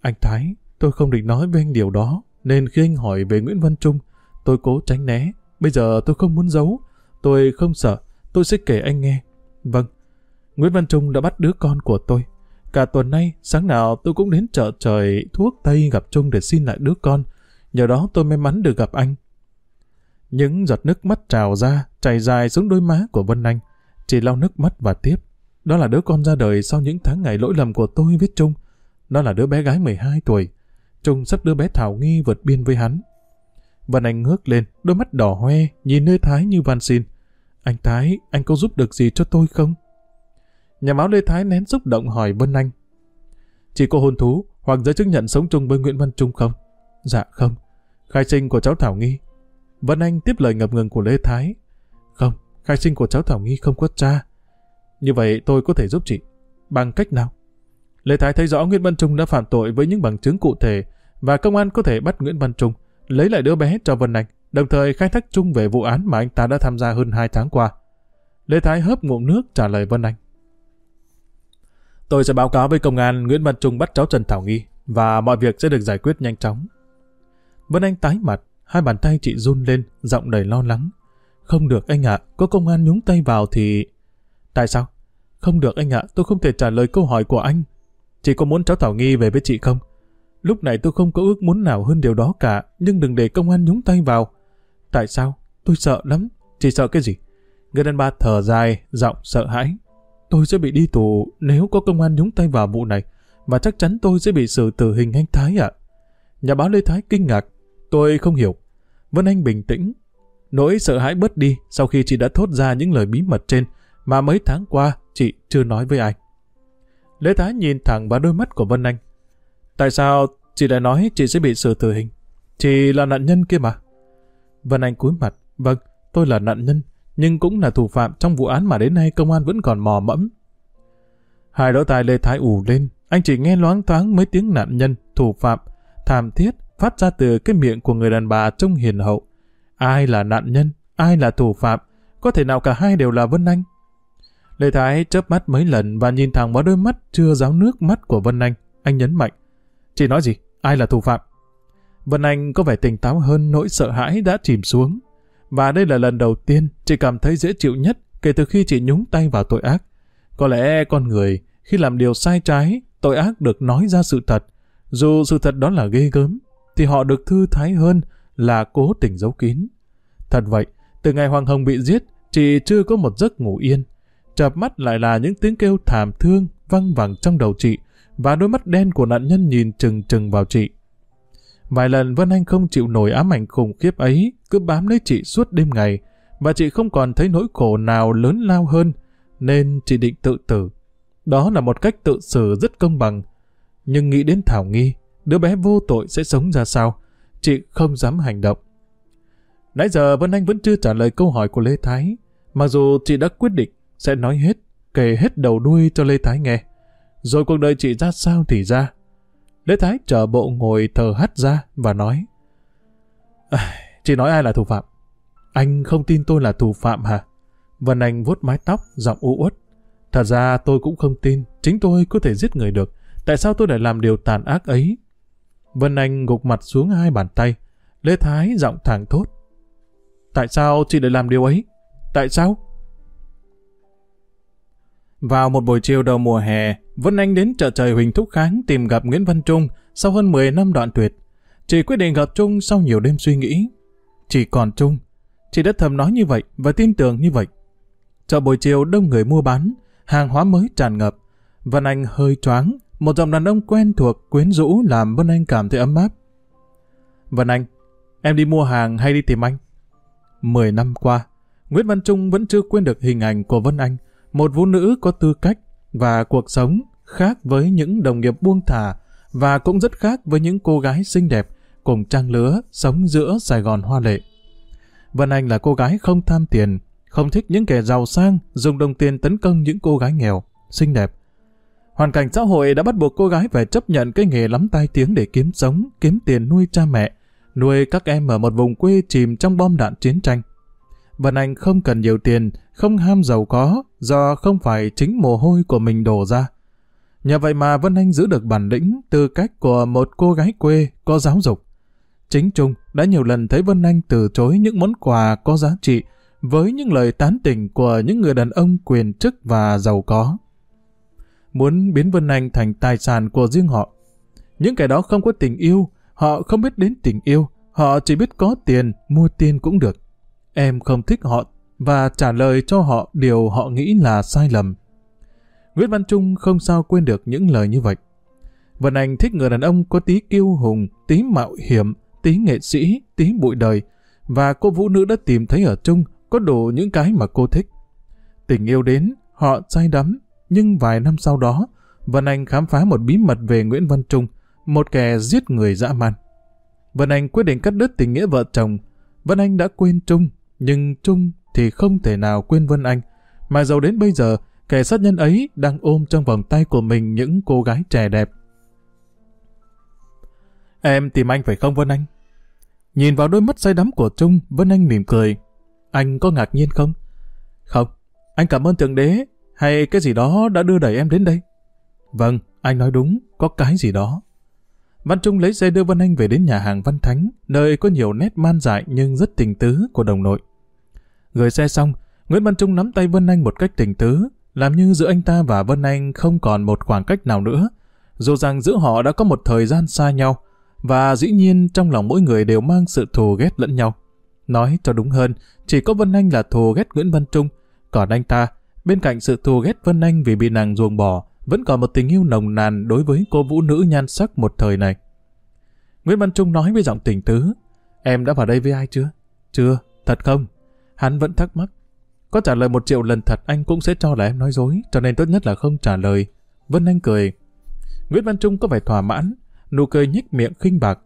Anh Thái, tôi không định nói với anh điều đó, nên khi anh hỏi về Nguyễn Văn Trung, tôi cố tránh né. Bây giờ tôi không muốn giấu, tôi không sợ, tôi sẽ kể anh nghe. Vâng, Nguyễn Văn Trung đã bắt đứa con của tôi. Cả tuần nay, sáng nào tôi cũng đến chợ trời thuốc Tây gặp Trung để xin lại đứa con. Nhờ đó tôi may mắn được gặp anh. Những giọt nước mắt trào ra, chảy dài xuống đôi má của Vân Anh. Chỉ lau nước mắt và tiếp. Đó là đứa con ra đời sau những tháng ngày lỗi lầm của tôi với Trung. Đó là đứa bé gái 12 tuổi. Trung sắp đưa bé Thảo Nghi vượt biên với hắn. Vân Anh ngước lên, đôi mắt đỏ hoe, nhìn nơi Thái như van xin. Anh Thái, anh có giúp được gì cho tôi không? Nhà báo Lê Thái nén xúc động hỏi Vân Anh. Chỉ có hôn thú hoặc giấy chứng nhận sống chung với Nguyễn Văn Trung không? Dạ không. Khai sinh của cháu Thảo Nghi. Vân Anh tiếp lời ngập ngừng của Lê Thái. Không, khai sinh của cháu Thảo Nghi không có cha. Như vậy tôi có thể giúp chị. Bằng cách nào? Lê Thái thấy rõ Nguyễn Văn Trung đã phạm tội với những bằng chứng cụ thể và công an có thể bắt Nguyễn Văn Trung lấy lại đứa bé cho Vân Anh, đồng thời khai thác chung về vụ án mà anh ta đã tham gia hơn 2 tháng qua. Lê Thái hớp ngụm nước trả lời Vân Anh. Tôi sẽ báo cáo với công an Nguyễn Văn Trung bắt cháu Trần Thảo Nghi và mọi việc sẽ được giải quyết nhanh chóng. Vân Anh tái mặt, hai bàn tay chị run lên, giọng đầy lo lắng. Không được anh ạ, có công an nhúng tay vào thì... Tại sao? Không được anh ạ, tôi không thể trả lời câu hỏi của anh. Chị có muốn cháu Thảo Nghi về với chị không? Lúc này tôi không có ước muốn nào hơn điều đó cả, nhưng đừng để công an nhúng tay vào. Tại sao? Tôi sợ lắm. Chị sợ cái gì? Người đàn bà thở dài, giọng sợ hãi. Tôi sẽ bị đi tù nếu có công an nhúng tay vào vụ này, và chắc chắn tôi sẽ bị xử tử hình anh Thái ạ. Nhà báo Lê Thái kinh ngạc. Tôi không hiểu. Vân Anh bình tĩnh. Nỗi sợ hãi bớt đi sau khi chị đã thốt ra những lời bí mật trên mà mấy tháng qua chị chưa nói với ai. Lê Thái nhìn thẳng vào đôi mắt của Vân Anh. Tại sao chị lại nói chị sẽ bị xử tử hình? Chị là nạn nhân kia mà. Vân Anh cúi mặt. Vâng, tôi là nạn nhân, nhưng cũng là thủ phạm trong vụ án mà đến nay công an vẫn còn mò mẫm. Hai lỗ tai Lê Thái ù lên, anh chỉ nghe loáng thoáng mấy tiếng nạn nhân, thủ phạm, thảm thiết phát ra từ cái miệng của người đàn bà trông hiền hậu. Ai là nạn nhân, ai là thủ phạm, có thể nào cả hai đều là Vân Anh? Lê Thái chớp mắt mấy lần và nhìn thẳng vào đôi mắt chưa ráo nước mắt của Vân Anh. Anh nhấn mạnh. Chị nói gì? Ai là thủ phạm? Vân Anh có vẻ tỉnh táo hơn nỗi sợ hãi đã chìm xuống. Và đây là lần đầu tiên chị cảm thấy dễ chịu nhất kể từ khi chị nhúng tay vào tội ác. Có lẽ con người khi làm điều sai trái, tội ác được nói ra sự thật. Dù sự thật đó là ghê gớm, thì họ được thư thái hơn là cố tình giấu kín. Thật vậy, từ ngày Hoàng Hồng bị giết, chị chưa có một giấc ngủ yên. chập mắt lại là những tiếng kêu thảm thương văng vẳng trong đầu chị, và đôi mắt đen của nạn nhân nhìn trừng trừng vào chị. Vài lần Vân Anh không chịu nổi ám ảnh khủng khiếp ấy, cứ bám lấy chị suốt đêm ngày, và chị không còn thấy nỗi khổ nào lớn lao hơn, nên chị định tự tử. Đó là một cách tự xử rất công bằng. Nhưng nghĩ đến Thảo Nghi, đứa bé vô tội sẽ sống ra sao, chị không dám hành động. Nãy giờ Vân Anh vẫn chưa trả lời câu hỏi của Lê Thái, mặc dù chị đã quyết định sẽ nói hết, kể hết đầu đuôi cho Lê Thái nghe. Rồi cuộc đời chị ra sao thì ra. Lê Thái trở bộ ngồi thờ hắt ra và nói à, Chị nói ai là thủ phạm? Anh không tin tôi là thủ phạm hả? Vân Anh vuốt mái tóc, giọng u uất. Thật ra tôi cũng không tin, chính tôi có thể giết người được. Tại sao tôi lại làm điều tàn ác ấy? Vân Anh gục mặt xuống hai bàn tay. Lê Thái giọng thẳng thốt. Tại sao chị lại làm điều ấy? Tại sao? Vào một buổi chiều đầu mùa hè, Vân Anh đến chợ trời Huỳnh Thúc Kháng tìm gặp Nguyễn Văn Trung sau hơn 10 năm đoạn tuyệt. Chị quyết định gặp Trung sau nhiều đêm suy nghĩ. Chỉ còn Trung. Chị đã thầm nói như vậy và tin tưởng như vậy. Chợ buổi chiều đông người mua bán, hàng hóa mới tràn ngập. Vân Anh hơi choáng, một dòng đàn ông quen thuộc quyến rũ làm Vân Anh cảm thấy ấm áp. Vân Anh, em đi mua hàng hay đi tìm anh? Mười năm qua, Nguyễn Văn Trung vẫn chưa quên được hình ảnh của Vân Anh, một phụ nữ có tư cách và cuộc sống khác với những đồng nghiệp buông thả và cũng rất khác với những cô gái xinh đẹp cùng trang lứa sống giữa Sài Gòn hoa lệ. Vân Anh là cô gái không tham tiền, không thích những kẻ giàu sang dùng đồng tiền tấn công những cô gái nghèo, xinh đẹp. Hoàn cảnh xã hội đã bắt buộc cô gái phải chấp nhận cái nghề lắm tai tiếng để kiếm sống, kiếm tiền nuôi cha mẹ, nuôi các em ở một vùng quê chìm trong bom đạn chiến tranh. Vân Anh không cần nhiều tiền, không ham giàu có, do không phải chính mồ hôi của mình đổ ra. Nhờ vậy mà Vân Anh giữ được bản lĩnh, tư cách của một cô gái quê có giáo dục. Chính Trung đã nhiều lần thấy Vân Anh từ chối những món quà có giá trị với những lời tán tỉnh của những người đàn ông quyền chức và giàu có. Muốn biến Vân Anh thành tài sản của riêng họ. Những kẻ đó không có tình yêu, họ không biết đến tình yêu, họ chỉ biết có tiền, mua tiền cũng được. Em không thích họ và trả lời cho họ điều họ nghĩ là sai lầm. Nguyễn Văn Trung không sao quên được những lời như vậy. Vân Anh thích người đàn ông có tí kiêu hùng, tí mạo hiểm, tí nghệ sĩ, tí bụi đời, và cô vũ nữ đã tìm thấy ở Trung có đủ những cái mà cô thích. Tình yêu đến, họ say đắm, nhưng vài năm sau đó, Vân Anh khám phá một bí mật về Nguyễn Văn Trung, một kẻ giết người dã man. Vân Anh quyết định cắt đứt tình nghĩa vợ chồng. Vân Anh đã quên Trung, nhưng Trung thì không thể nào quên Vân Anh, mà giàu đến bây giờ, kẻ sát nhân ấy đang ôm trong vòng tay của mình những cô gái trẻ đẹp. Em tìm anh phải không Vân Anh? Nhìn vào đôi mắt say đắm của Trung, Vân Anh mỉm cười. Anh có ngạc nhiên không? Không, anh cảm ơn Thượng Đế, hay cái gì đó đã đưa đẩy em đến đây? Vâng, anh nói đúng, có cái gì đó. Văn Trung lấy xe đưa Văn Anh về đến nhà hàng Văn Thánh, nơi có nhiều nét man dại nhưng rất tình tứ của đồng nội. Gửi xe xong, Nguyễn Văn Trung nắm tay Vân Anh một cách tình tứ, làm như giữa anh ta và Vân Anh không còn một khoảng cách nào nữa. Dù rằng giữa họ đã có một thời gian xa nhau, và dĩ nhiên trong lòng mỗi người đều mang sự thù ghét lẫn nhau. Nói cho đúng hơn, chỉ có Vân Anh là thù ghét Nguyễn Văn Trung, còn anh ta, bên cạnh sự thù ghét Vân Anh vì bị nàng ruồng bỏ, vẫn còn một tình yêu nồng nàn đối với cô vũ nữ nhan sắc một thời này. Nguyễn Văn Trung nói với giọng tình tứ, em đã vào đây với ai chưa? Chưa, thật không? Hắn vẫn thắc mắc. Có trả lời một triệu lần thật anh cũng sẽ cho là em nói dối, cho nên tốt nhất là không trả lời. Vân Anh cười. Nguyễn Văn Trung có vẻ thỏa mãn, nụ cười nhếch miệng khinh bạc.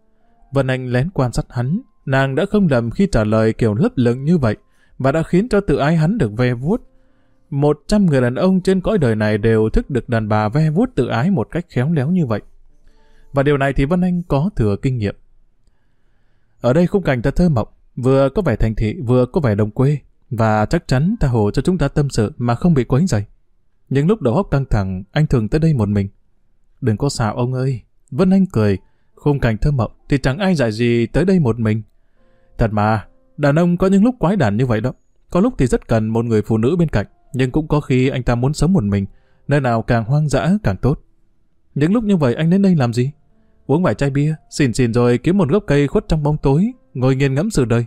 Vân Anh lén quan sát hắn, nàng đã không lầm khi trả lời kiểu lấp lửng như vậy, và đã khiến cho tự ái hắn được ve vuốt một trăm người đàn ông trên cõi đời này đều thức được đàn bà ve vuốt tự ái một cách khéo léo như vậy. Và điều này thì Vân Anh có thừa kinh nghiệm. Ở đây khung cảnh ta thơ mộng, vừa có vẻ thành thị, vừa có vẻ đồng quê, và chắc chắn tha hồ cho chúng ta tâm sự mà không bị quấy rầy. Những lúc đầu óc căng thẳng, anh thường tới đây một mình. Đừng có xạo ông ơi. Vân Anh cười, khung cảnh thơ mộng thì chẳng ai dạy gì tới đây một mình. Thật mà, đàn ông có những lúc quái đản như vậy đó. Có lúc thì rất cần một người phụ nữ bên cạnh, nhưng cũng có khi anh ta muốn sống một mình, nơi nào càng hoang dã càng tốt. Những lúc như vậy anh đến đây làm gì? Uống vài chai bia, xỉn xỉn rồi kiếm một gốc cây khuất trong bóng tối, ngồi nghiền ngẫm sự đời.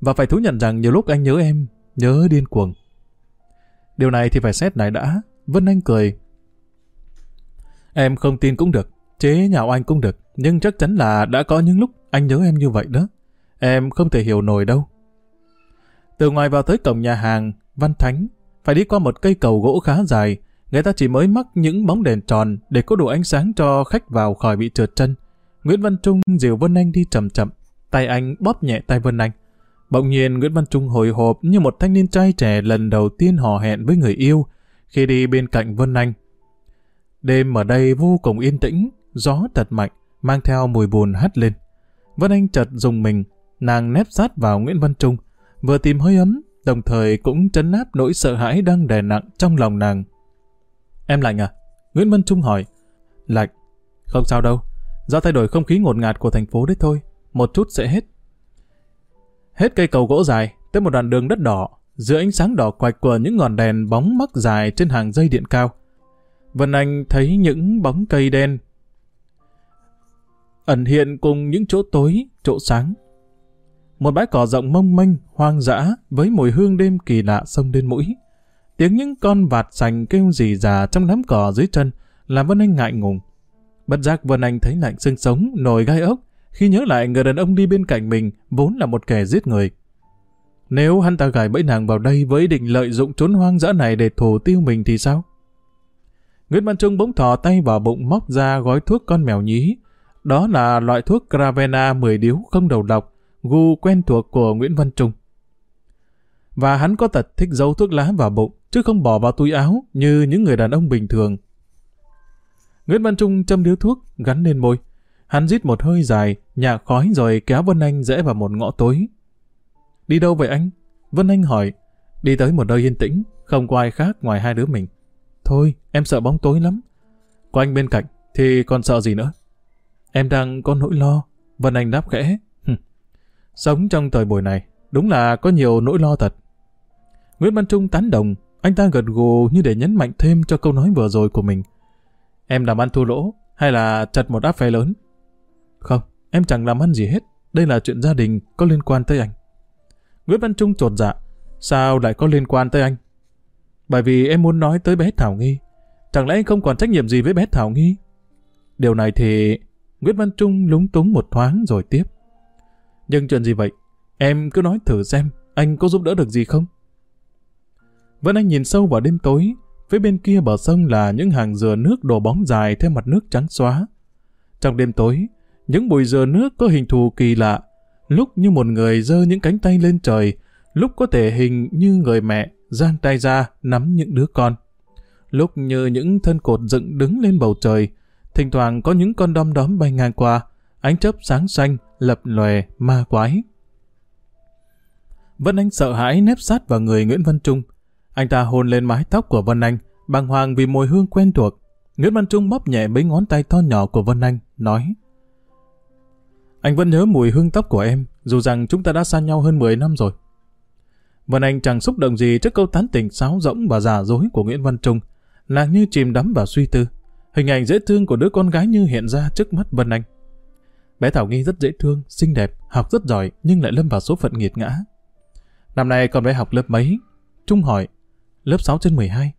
Và phải thú nhận rằng nhiều lúc anh nhớ em, nhớ điên cuồng. Điều này thì phải xét lại đã. Vân Anh cười. Em không tin cũng được, chế nhạo anh cũng được, nhưng chắc chắn là đã có những lúc anh nhớ em như vậy đó. Em không thể hiểu nổi đâu. Từ ngoài vào tới cổng nhà hàng, Văn Thánh, phải đi qua một cây cầu gỗ khá dài, người ta chỉ mới mắc những bóng đèn tròn để có đủ ánh sáng cho khách vào khỏi bị trượt chân. Nguyễn Văn Trung dìu Vân Anh đi chậm chậm, tay anh bóp nhẹ tay Vân Anh. Bỗng nhiên Nguyễn Văn Trung hồi hộp như một thanh niên trai trẻ lần đầu tiên hò hẹn với người yêu khi đi bên cạnh Vân Anh. Đêm ở đây vô cùng yên tĩnh, gió thật mạnh, mang theo mùi buồn hắt lên. Vân Anh chợt dùng mình, nàng nép sát vào Nguyễn Văn Trung, vừa tìm hơi ấm, đồng thời cũng trấn áp nỗi sợ hãi đang đè nặng trong lòng nàng. Em lạnh à? Nguyễn Văn Trung hỏi. Lạnh. Không sao đâu. Do thay đổi không khí ngột ngạt của thành phố đấy thôi. Một chút sẽ hết. Hết cây cầu gỗ dài, tới một đoạn đường đất đỏ, giữa ánh sáng đỏ quạch của những ngọn đèn bóng mắc dài trên hàng dây điện cao. Vân Anh thấy những bóng cây đen ẩn hiện cùng những chỗ tối, chỗ sáng. Một bãi cỏ rộng mông mênh, hoang dã với mùi hương đêm kỳ lạ xông lên mũi. Tiếng những con vạt sành kêu rì rà trong đám cỏ dưới chân làm Vân Anh ngại ngùng. Bất giác Vân Anh thấy lạnh xương sống, nổi gai ốc khi nhớ lại người đàn ông đi bên cạnh mình vốn là một kẻ giết người. Nếu hắn ta gài bẫy nàng vào đây với định lợi dụng trốn hoang dã này để thổ tiêu mình thì sao? Nguyễn Văn Trung bỗng thò tay vào bụng móc ra gói thuốc con mèo nhí. Đó là loại thuốc Gravena 10 điếu không đầu độc, gu quen thuộc của Nguyễn Văn Trung. Và hắn có tật thích giấu thuốc lá vào bụng, chứ không bỏ vào túi áo như những người đàn ông bình thường. Nguyễn Văn Trung châm điếu thuốc, gắn lên môi. Hắn rít một hơi dài, nhả khói rồi kéo Vân Anh rẽ vào một ngõ tối. Đi đâu vậy anh? Vân Anh hỏi. Đi tới một nơi yên tĩnh, không có ai khác ngoài hai đứa mình. Thôi, em sợ bóng tối lắm. Có anh bên cạnh, thì còn sợ gì nữa? Em đang có nỗi lo. Vân Anh đáp khẽ. Sống trong thời buổi này, đúng là có nhiều nỗi lo thật. Nguyễn Văn Trung tán đồng, anh ta gật gù như để nhấn mạnh thêm cho câu nói vừa rồi của mình. Em làm ăn thua lỗ, hay là chặt một áp phê lớn? Không, em chẳng làm ăn gì hết. Đây là chuyện gia đình có liên quan tới anh. Nguyễn Văn Trung trột dạ. Sao lại có liên quan tới anh? Bởi vì em muốn nói tới bé Thảo Nghi. Chẳng lẽ anh không còn trách nhiệm gì với bé Thảo Nghi? Điều này thì... Nguyễn Văn Trung lúng túng một thoáng rồi tiếp. Nhưng chuyện gì vậy? Em cứ nói thử xem, anh có giúp đỡ được gì không? Vẫn anh nhìn sâu vào đêm tối, phía bên kia bờ sông là những hàng dừa nước đổ bóng dài theo mặt nước trắng xóa. Trong đêm tối, những bụi dừa nước có hình thù kỳ lạ, lúc như một người giơ những cánh tay lên trời, lúc có thể hình như người mẹ giang tay ra nắm những đứa con. Lúc như những thân cột dựng đứng lên bầu trời, thỉnh thoảng có những con đom đóm bay ngang qua, ánh chớp sáng xanh, lập lòe, ma quái. Vân Anh sợ hãi nép sát vào người Nguyễn Văn Trung. Anh ta hôn lên mái tóc của Vân Anh, bàng hoàng vì mùi hương quen thuộc. Nguyễn Văn Trung bóp nhẹ mấy ngón tay to nhỏ của Vân Anh, nói Anh vẫn nhớ mùi hương tóc của em, dù rằng chúng ta đã xa nhau hơn 10 năm rồi. Vân Anh chẳng xúc động gì trước câu tán tỉnh sáo rỗng và giả dối của Nguyễn Văn Trung, nàng như chìm đắm vào suy tư. Hình ảnh dễ thương của đứa con gái như hiện ra trước mắt Vân Anh. Bé Thảo Nghi rất dễ thương, xinh đẹp, học rất giỏi nhưng lại lâm vào số phận nghiệt ngã. Năm nay con bé học lớp mấy? Trung hỏi. Lớp 6 trên 12.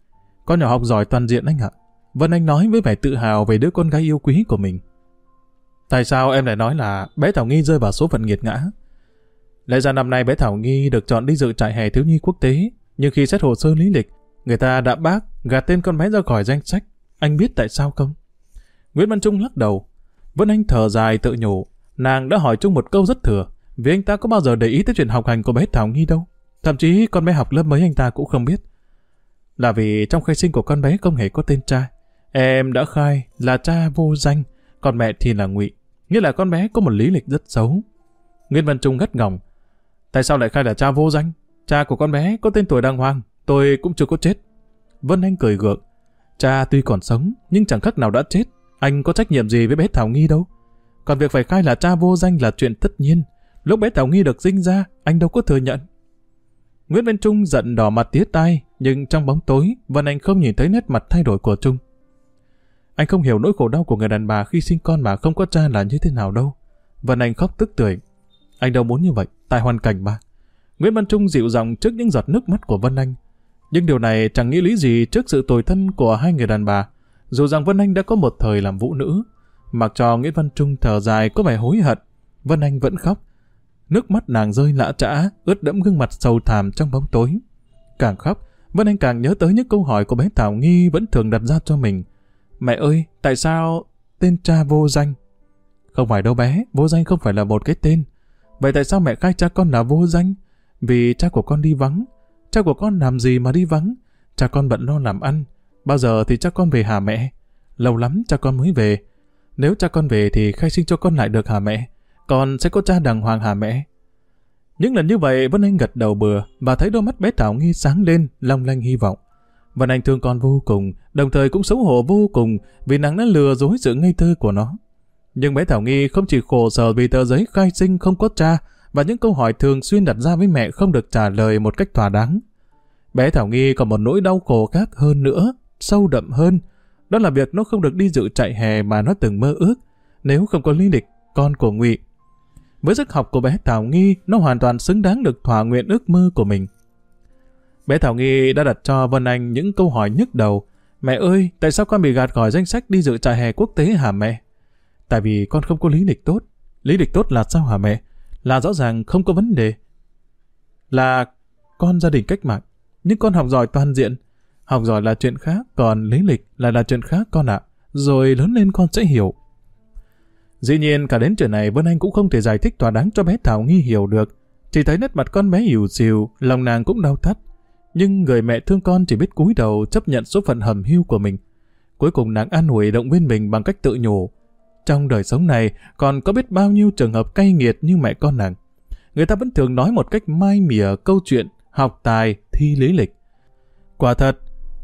Con nhỏ học giỏi toàn diện anh ạ. Vân Anh nói với vẻ tự hào về đứa con gái yêu quý của mình. Tại sao em lại nói là bé Thảo Nghi rơi vào số phận nghiệt ngã? Lẽ ra năm nay bé Thảo Nghi được chọn đi dự trại hè thiếu nhi quốc tế, nhưng khi xét hồ sơ lý lịch, người ta đã bác gạt tên con bé ra khỏi danh sách. Anh biết tại sao không? Nguyễn Văn Trung lắc đầu. Vân Anh thở dài tự nhủ. Nàng đã hỏi Trung một câu rất thừa, vì anh ta có bao giờ để ý tới chuyện học hành của bé Thảo Nghi đâu. Thậm chí con bé học lớp mấy anh ta cũng không biết. là vì trong khai sinh của con bé không hề có tên cha. Em đã khai là cha vô danh, còn mẹ thì là ngụy, nghĩa là con bé có một lý lịch rất xấu. Nguyễn Văn Trung gắt ngỏng. Tại sao lại khai là cha vô danh? Cha của con bé có tên tuổi đàng hoàng, tôi cũng chưa có chết. Vân Anh cười gượng. Cha tuy còn sống, nhưng chẳng khác nào đã chết. Anh có trách nhiệm gì với bé Thảo Nghi đâu. Còn việc phải khai là cha vô danh là chuyện tất nhiên. Lúc bé Thảo Nghi được sinh ra, anh đâu có thừa nhận. Nguyễn Văn Trung giận đỏ mặt tía tai, nhưng trong bóng tối, Vân Anh không nhìn thấy nét mặt thay đổi của Trung. Anh không hiểu nỗi khổ đau của người đàn bà khi sinh con mà không có cha là như thế nào đâu. Vân Anh khóc tức tưởi. Anh đâu muốn như vậy, tại hoàn cảnh mà. Nguyễn Văn Trung dịu giọng trước những giọt nước mắt của Vân Anh. Nhưng điều này chẳng nghĩ lý gì trước sự tồi thân của hai người đàn bà. Dù rằng Vân Anh đã có một thời làm vũ nữ, mặc cho Nguyễn Văn Trung thở dài có vẻ hối hận, Vân Anh vẫn khóc. Nước mắt nàng rơi lã trã, ướt đẫm gương mặt sầu thảm trong bóng tối. Càng khóc, Vân Anh càng nhớ tới những câu hỏi của bé Thảo Nghi vẫn thường đặt ra cho mình. Mẹ ơi, tại sao tên cha vô danh? Không phải đâu bé, vô danh không phải là một cái tên. Vậy tại sao mẹ khai cha con là vô danh? Vì cha của con đi vắng. Cha của con làm gì mà đi vắng? Cha con bận lo làm ăn. Bao giờ thì cha con về hả mẹ? Lâu lắm cha con mới về. Nếu cha con về thì khai sinh cho con lại được hả mẹ? Con sẽ có cha đàng hoàng hả mẹ? Những lần như vậy Vân Anh gật đầu bừa và thấy đôi mắt bé Thảo Nghi sáng lên, long lanh hy vọng. Vân Anh thương con vô cùng, đồng thời cũng xấu hổ vô cùng vì nàng đã lừa dối sự ngây thơ của nó. Nhưng bé Thảo Nghi không chỉ khổ sở vì tờ giấy khai sinh không có cha và những câu hỏi thường xuyên đặt ra với mẹ không được trả lời một cách thỏa đáng. Bé Thảo Nghi còn một nỗi đau khổ khác hơn nữa, sâu đậm hơn. Đó là việc nó không được đi dự chạy hè mà nó từng mơ ước. Nếu không có lý lịch, con của Ngụy. Với sức học của bé Thảo Nghi, nó hoàn toàn xứng đáng được thỏa nguyện ước mơ của mình. Bé Thảo Nghi đã đặt cho Vân Anh những câu hỏi nhức đầu. Mẹ ơi, tại sao con bị gạt khỏi danh sách đi dự trại hè quốc tế hả mẹ? Tại vì con không có lý lịch tốt. Lý lịch tốt là sao hả mẹ? Là rõ ràng không có vấn đề. Là con gia đình cách mạng, nhưng con học giỏi toàn diện. Học giỏi là chuyện khác, còn lý lịch là là chuyện khác con ạ. Rồi lớn lên con sẽ hiểu. Dĩ nhiên cả đến chuyện này Vân Anh cũng không thể giải thích thỏa đáng cho bé Thảo Nghi hiểu được. Chỉ thấy nét mặt con bé hiểu xìu, lòng nàng cũng đau thắt. Nhưng người mẹ thương con chỉ biết cúi đầu chấp nhận số phận hầm hưu của mình. Cuối cùng nàng an ủi động viên mình bằng cách tự nhủ. Trong đời sống này còn có biết bao nhiêu trường hợp cay nghiệt như mẹ con nàng. Người ta vẫn thường nói một cách mai mỉa câu chuyện học tài, thi lý lịch. Quả thật,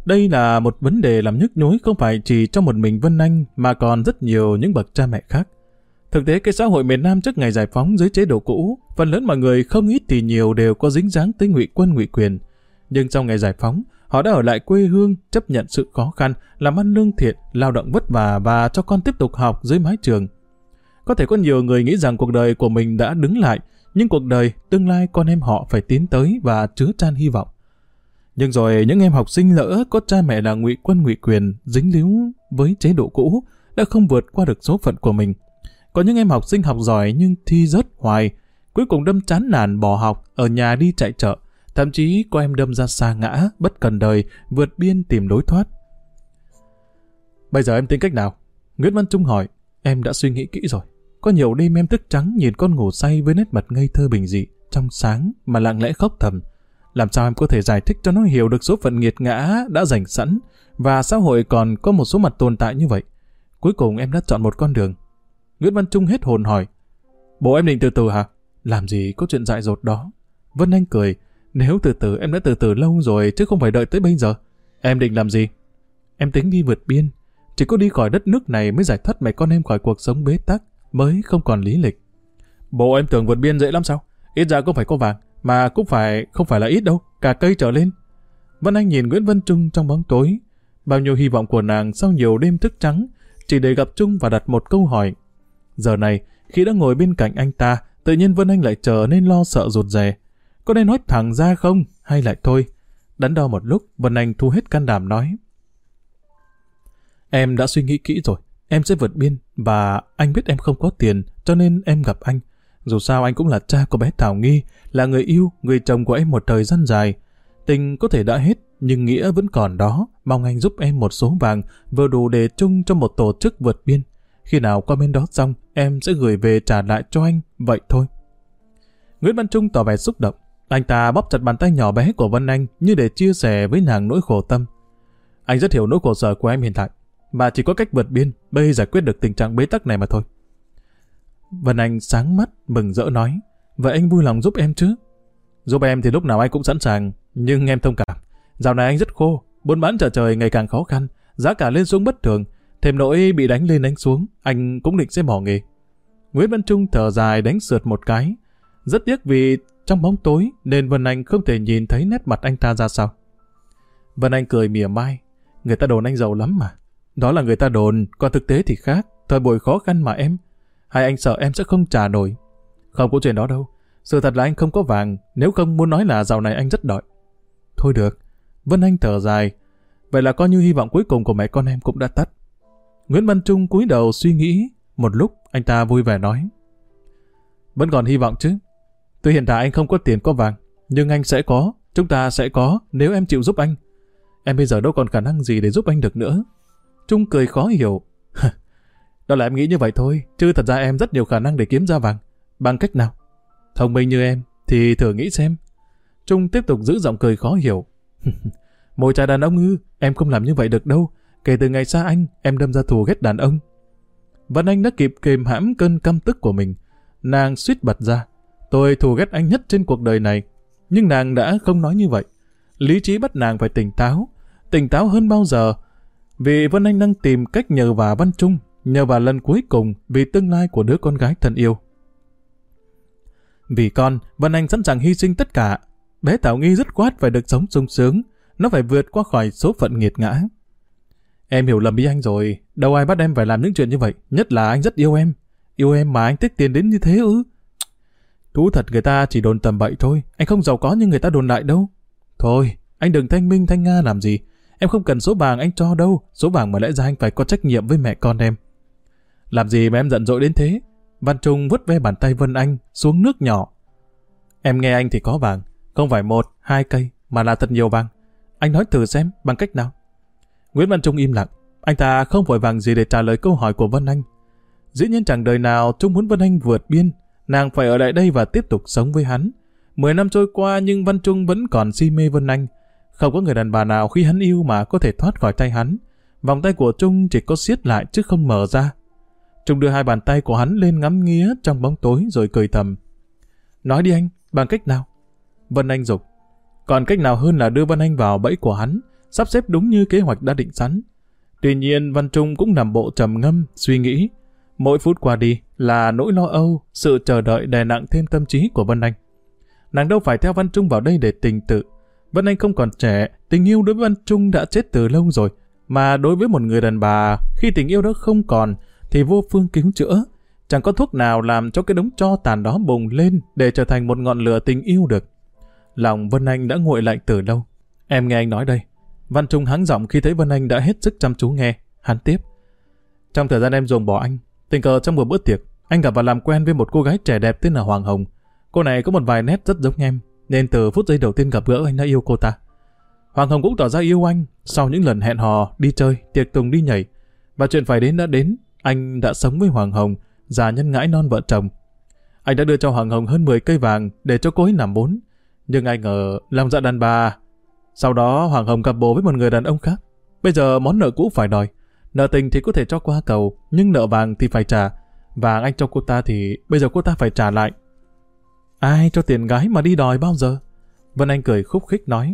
đây là một vấn đề làm nhức nhối không phải chỉ cho một mình Vân Anh mà còn rất nhiều những bậc cha mẹ khác. Thực tế cái xã hội miền Nam trước ngày giải phóng dưới chế độ cũ, phần lớn mọi người không ít thì nhiều đều có dính dáng tới ngụy quân ngụy quyền. Nhưng trong ngày giải phóng, họ đã ở lại quê hương, chấp nhận sự khó khăn, làm ăn lương thiện, lao động vất vả và cho con tiếp tục học dưới mái trường. Có thể có nhiều người nghĩ rằng cuộc đời của mình đã đứng lại, nhưng cuộc đời, tương lai con em họ phải tiến tới và chứa chan hy vọng. Nhưng rồi những em học sinh lỡ có cha mẹ là ngụy quân ngụy quyền dính líu với chế độ cũ đã không vượt qua được số phận của mình. Có những em học sinh học giỏi nhưng thi rớt hoài, cuối cùng đâm chán nản bỏ học, ở nhà đi chạy chợ. Thậm chí có em đâm ra xa ngã, bất cần đời, vượt biên tìm lối thoát. Bây giờ em tính cách nào? Nguyễn Văn Trung hỏi. Em đã suy nghĩ kỹ rồi. Có nhiều đêm em thức trắng nhìn con ngủ say với nét mặt ngây thơ bình dị, trong sáng mà lặng lẽ khóc thầm. Làm sao em có thể giải thích cho nó hiểu được số phận nghiệt ngã đã dành sẵn và xã hội còn có một số mặt tồn tại như vậy? Cuối cùng em đã chọn một con đường Nguyễn Văn Trung hết hồn hỏi. Bố em định từ từ hả? Làm gì có chuyện dại dột đó? Vân Anh cười. Nếu từ từ em đã từ từ lâu rồi chứ không phải đợi tới bây giờ. Em định làm gì? Em tính đi vượt biên. Chỉ có đi khỏi đất nước này mới giải thoát mẹ con em khỏi cuộc sống bế tắc, mới không còn lý lịch. Bố em tưởng vượt biên dễ lắm sao? Ít ra cũng phải có vàng, mà cũng phải không phải là ít đâu, cả cây trở lên. Vân Anh nhìn Nguyễn Văn Trung trong bóng tối. Bao nhiêu hy vọng của nàng sau nhiều đêm thức trắng, chỉ để gặp Trung và đặt một câu hỏi Giờ này, khi đã ngồi bên cạnh anh ta, tự nhiên Vân Anh lại trở nên lo sợ rụt rè. Có nên nói thẳng ra không, hay lại thôi? Đắn đo một lúc, Vân Anh thu hết can đảm nói. Em đã suy nghĩ kỹ rồi, em sẽ vượt biên, và anh biết em không có tiền, cho nên em gặp anh. Dù sao anh cũng là cha của bé Thảo Nghi, là người yêu, người chồng của em một thời gian dài. Tình có thể đã hết, nhưng nghĩa vẫn còn đó, mong anh giúp em một số vàng, vừa đủ để chung cho một tổ chức vượt biên. Khi nào qua bên đó xong, em sẽ gửi về trả lại cho anh, vậy thôi. Nguyễn Văn Trung tỏ vẻ xúc động. Anh ta bóp chặt bàn tay nhỏ bé của Vân Anh như để chia sẻ với nàng nỗi khổ tâm. Anh rất hiểu nỗi khổ sở của em hiện tại, mà chỉ có cách vượt biên, bây giải quyết được tình trạng bế tắc này mà thôi. Vân Anh sáng mắt, mừng rỡ nói, vậy anh vui lòng giúp em chứ? Giúp em thì lúc nào anh cũng sẵn sàng, nhưng em thông cảm. Dạo này anh rất khô, buôn bán chợ trời ngày càng khó khăn, giá cả lên xuống bất thường, thêm nỗi bị đánh lên đánh xuống, anh cũng định sẽ bỏ nghề. Nguyễn Văn Trung thở dài đánh sượt một cái. Rất tiếc vì trong bóng tối nên Vân Anh không thể nhìn thấy nét mặt anh ta ra sao. Vân Anh cười mỉa mai. Người ta đồn anh giàu lắm mà. Đó là người ta đồn, còn thực tế thì khác. Thời buổi khó khăn mà em. Hay anh sợ em sẽ không trả nổi. Không có chuyện đó đâu. Sự thật là anh không có vàng, nếu không muốn nói là giàu này anh rất đợi. Thôi được. Vân Anh thở dài. Vậy là coi như hy vọng cuối cùng của mẹ con em cũng đã tắt. Nguyễn Văn Trung cúi đầu suy nghĩ. Một lúc, anh ta vui vẻ nói. Vẫn còn hy vọng chứ. Tuy hiện tại anh không có tiền có vàng, nhưng anh sẽ có, chúng ta sẽ có nếu em chịu giúp anh. Em bây giờ đâu còn khả năng gì để giúp anh được nữa. Trung cười khó hiểu. Đó là em nghĩ như vậy thôi, chứ thật ra em rất nhiều khả năng để kiếm ra vàng. Bằng cách nào? Thông minh như em, thì thử nghĩ xem. Trung tiếp tục giữ giọng cười khó hiểu. Mồi trai đàn ông ư, em không làm như vậy được đâu. Kể từ ngày xa anh, em đâm ra thù ghét đàn ông. Vân Anh đã kịp kềm hãm cơn căm tức của mình. Nàng suýt bật ra. Tôi thù ghét anh nhất trên cuộc đời này. Nhưng nàng đã không nói như vậy. Lý trí bắt nàng phải tỉnh táo. Tỉnh táo hơn bao giờ. Vì Vân Anh đang tìm cách nhờ vào Văn Trung, nhờ vào lần cuối cùng vì tương lai của đứa con gái thân yêu. Vì con, Vân Anh sẵn sàng hy sinh tất cả. Bé Thảo Nghi rất quát phải được sống sung sướng. Nó phải vượt qua khỏi số phận nghiệt ngã. Em hiểu lầm ý anh rồi. Đâu ai bắt em phải làm những chuyện như vậy. Nhất là anh rất yêu em. Yêu em mà anh tích tiền đến như thế ư? Thú thật người ta chỉ đồn tầm bậy thôi, anh không giàu có như người ta đồn lại đâu. Thôi, anh đừng thanh minh thanh nga làm gì. Em không cần số vàng anh cho đâu, số vàng mà lẽ ra anh phải có trách nhiệm với mẹ con em. Làm gì mà em giận dỗi đến thế? Văn Trung vứt ve bàn tay Vân Anh xuống nước nhỏ. Em nghe anh thì có vàng, không phải một, hai cây, mà là thật nhiều vàng. Anh nói thử xem, bằng cách nào? Nguyễn Văn Trung im lặng, anh ta không vội vàng gì để trả lời câu hỏi của Vân Anh. Dĩ nhiên chẳng đời nào Trung muốn Vân Anh vượt biên, nàng phải ở lại đây và tiếp tục sống với hắn. Mười năm trôi qua nhưng Văn Trung vẫn còn si mê Vân Anh. Không có người đàn bà nào khi hắn yêu mà có thể thoát khỏi tay hắn. Vòng tay của Trung chỉ có siết lại chứ không mở ra. Trung đưa hai bàn tay của hắn lên ngắm nghía trong bóng tối rồi cười thầm. Nói đi anh, bằng cách nào? Vân Anh dục. Còn cách nào hơn là đưa Vân Anh vào bẫy của hắn, sắp xếp đúng như kế hoạch đã định sẵn. Tuy nhiên Văn Trung cũng nằm bộ trầm ngâm, suy nghĩ. Mỗi phút qua đi là nỗi lo âu, sự chờ đợi đè nặng thêm tâm trí của Vân Anh. Nàng đâu phải theo Văn Trung vào đây để tình tự. Vân Anh không còn trẻ, tình yêu đối với Văn Trung đã chết từ lâu rồi. Mà đối với một người đàn bà, khi tình yêu đó không còn, thì vô phương cứu chữa. Chẳng có thuốc nào làm cho cái đống cho tàn đó bùng lên để trở thành một ngọn lửa tình yêu được. Lòng Vân Anh đã nguội lạnh từ lâu. Em nghe anh nói đây. Văn Trung hắng giọng khi thấy Vân Anh đã hết sức chăm chú nghe. Hắn tiếp. Trong thời gian em dồn bỏ anh, Tình cờ trong một bữa tiệc, anh gặp và làm quen với một cô gái trẻ đẹp tên là Hoàng Hồng. Cô này có một vài nét rất giống em, nên từ phút giây đầu tiên gặp gỡ anh đã yêu cô ta. Hoàng Hồng cũng tỏ ra yêu anh sau những lần hẹn hò, đi chơi, tiệc tùng đi nhảy. Và chuyện phải đến đã đến, anh đã sống với Hoàng Hồng, già nhân ngãi non vợ chồng. Anh đã đưa cho Hoàng Hồng hơn 10 cây vàng để cho cô ấy nằm bốn. Nhưng ai ngờ lòng dạ đàn bà. Sau đó Hoàng Hồng gặp bồ với một người đàn ông khác. Bây giờ món nợ cũ phải đòi. Nợ tình thì có thể cho qua cầu, nhưng nợ vàng thì phải trả. Vàng anh cho cô ta thì bây giờ cô ta phải trả lại. Ai cho tiền gái mà đi đòi bao giờ? Vân Anh cười khúc khích nói.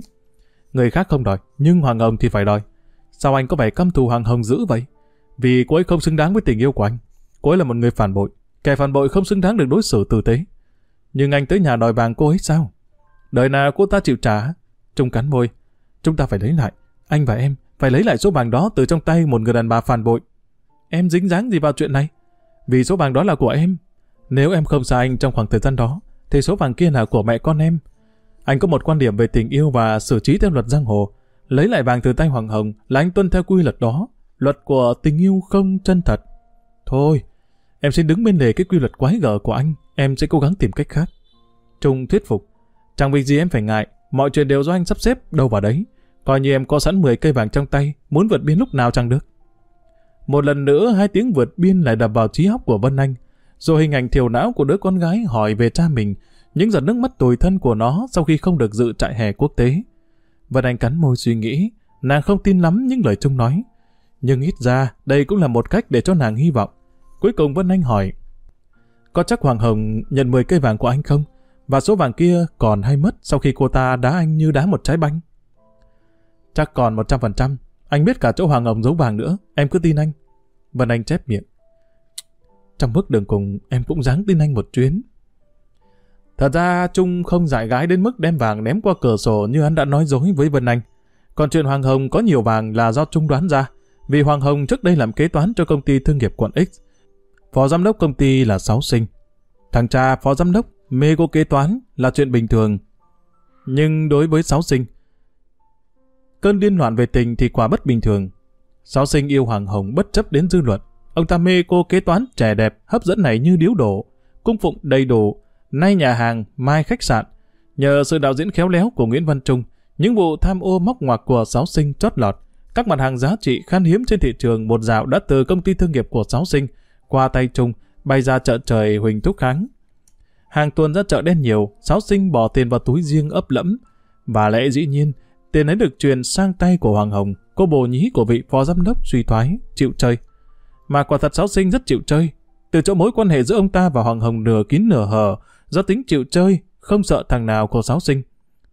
Người khác không đòi, nhưng Hoàng Hồng thì phải đòi. Sao anh có vẻ căm thù Hoàng Hồng dữ vậy? Vì cô ấy không xứng đáng với tình yêu của anh. Cô ấy là một người phản bội. Kẻ phản bội không xứng đáng được đối xử tử tế. Nhưng anh tới nhà đòi vàng cô ấy sao? Đời nào cô ta chịu trả? Trung cắn môi. Chúng ta phải lấy lại. Anh và em phải lấy lại số vàng đó từ trong tay một người đàn bà phản bội. Em dính dáng gì vào chuyện này? Vì số vàng đó là của em. Nếu em không xa anh trong khoảng thời gian đó, thì số vàng kia là của mẹ con em. Anh có một quan điểm về tình yêu và xử trí theo luật giang hồ. Lấy lại vàng từ tay Hoàng Hồng là anh tuân theo quy luật đó. Luật của tình yêu không chân thật. Thôi, em xin đứng bên lề cái quy luật quái gở của anh. Em sẽ cố gắng tìm cách khác. Trung thuyết phục. Chẳng việc gì em phải ngại. Mọi chuyện đều do anh sắp xếp đâu vào đấy. Coi như em có sẵn 10 cây vàng trong tay, muốn vượt biên lúc nào chẳng được. Một lần nữa hai tiếng vượt biên lại đập vào trí óc của Vân Anh, rồi hình ảnh thiểu não của đứa con gái hỏi về cha mình, những giọt nước mắt tồi thân của nó sau khi không được dự trại hè quốc tế. Vân Anh cắn môi suy nghĩ, nàng không tin lắm những lời Trung nói. Nhưng ít ra, đây cũng là một cách để cho nàng hy vọng. Cuối cùng Vân Anh hỏi, có chắc Hoàng Hồng nhận 10 cây vàng của anh không? Và số vàng kia còn hay mất sau khi cô ta đá anh như đá một trái bánh Chắc còn 100%. Anh biết cả chỗ Hoàng Hồng giấu vàng nữa. Em cứ tin anh. Vân Anh chép miệng. Trong bước đường cùng, em cũng dáng tin anh một chuyến. Thật ra Trung không giải gái đến mức đem vàng ném qua cửa sổ như anh đã nói dối với Vân Anh. Còn chuyện Hoàng Hồng có nhiều vàng là do Trung đoán ra. Vì Hoàng Hồng trước đây làm kế toán cho công ty thương nghiệp quận X. Phó giám đốc công ty là Sáu Sinh. Thằng cha phó giám đốc mê cô kế toán là chuyện bình thường. Nhưng đối với Sáu Sinh, cơn điên loạn về tình thì quả bất bình thường. Sáu Sinh yêu Hoàng Hồng bất chấp đến dư luận. Ông ta mê cô kế toán trẻ đẹp, hấp dẫn này như điếu đổ, cung phụng đầy đủ, nay nhà hàng, mai khách sạn. Nhờ sự đạo diễn khéo léo của Nguyễn Văn Trung, những vụ tham ô móc ngoặc của Sáu Sinh chót lọt, các mặt hàng giá trị khan hiếm trên thị trường một dạo đã từ công ty thương nghiệp của Sáu Sinh qua tay Trung bay ra chợ trời Huỳnh Thúc Kháng. Hàng tuần ra chợ đen nhiều, Sáu Sinh bỏ tiền vào túi riêng ấp lẫm. Và lẽ dĩ nhiên, tiền ấy được truyền sang tay của Hoàng Hồng, cô bồ nhí của vị phó giám đốc suy thoái, chịu chơi. Mà quả thật Sáu Sinh rất chịu chơi. Từ chỗ mối quan hệ giữa ông ta và Hoàng Hồng nửa kín nửa hở, do tính chịu chơi, không sợ thằng nào của Sáu Sinh.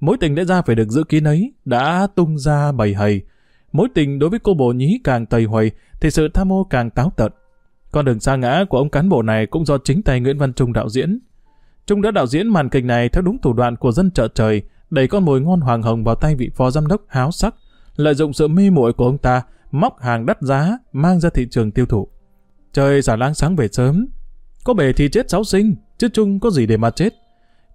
Mối tình đã ra phải được giữ kín ấy, đã tung ra bầy hầy. Mối tình đối với cô bồ nhí càng tầy huầy, thì sự tham ô càng táo tợn. Con đường xa ngã của ông cán bộ này cũng do chính tay Nguyễn Văn Trung đạo diễn. Trung đã đạo diễn màn kịch này theo đúng thủ đoạn của dân chợ trời, đẩy con mồi ngon hoàng hồng vào tay vị phó giám đốc háo sắc, lợi dụng sự mê muội của ông ta, móc hàng đắt giá, mang ra thị trường tiêu thụ. Trời xả láng sáng về sớm, có bể thì chết sáu sinh, chứ Trung có gì để mà chết.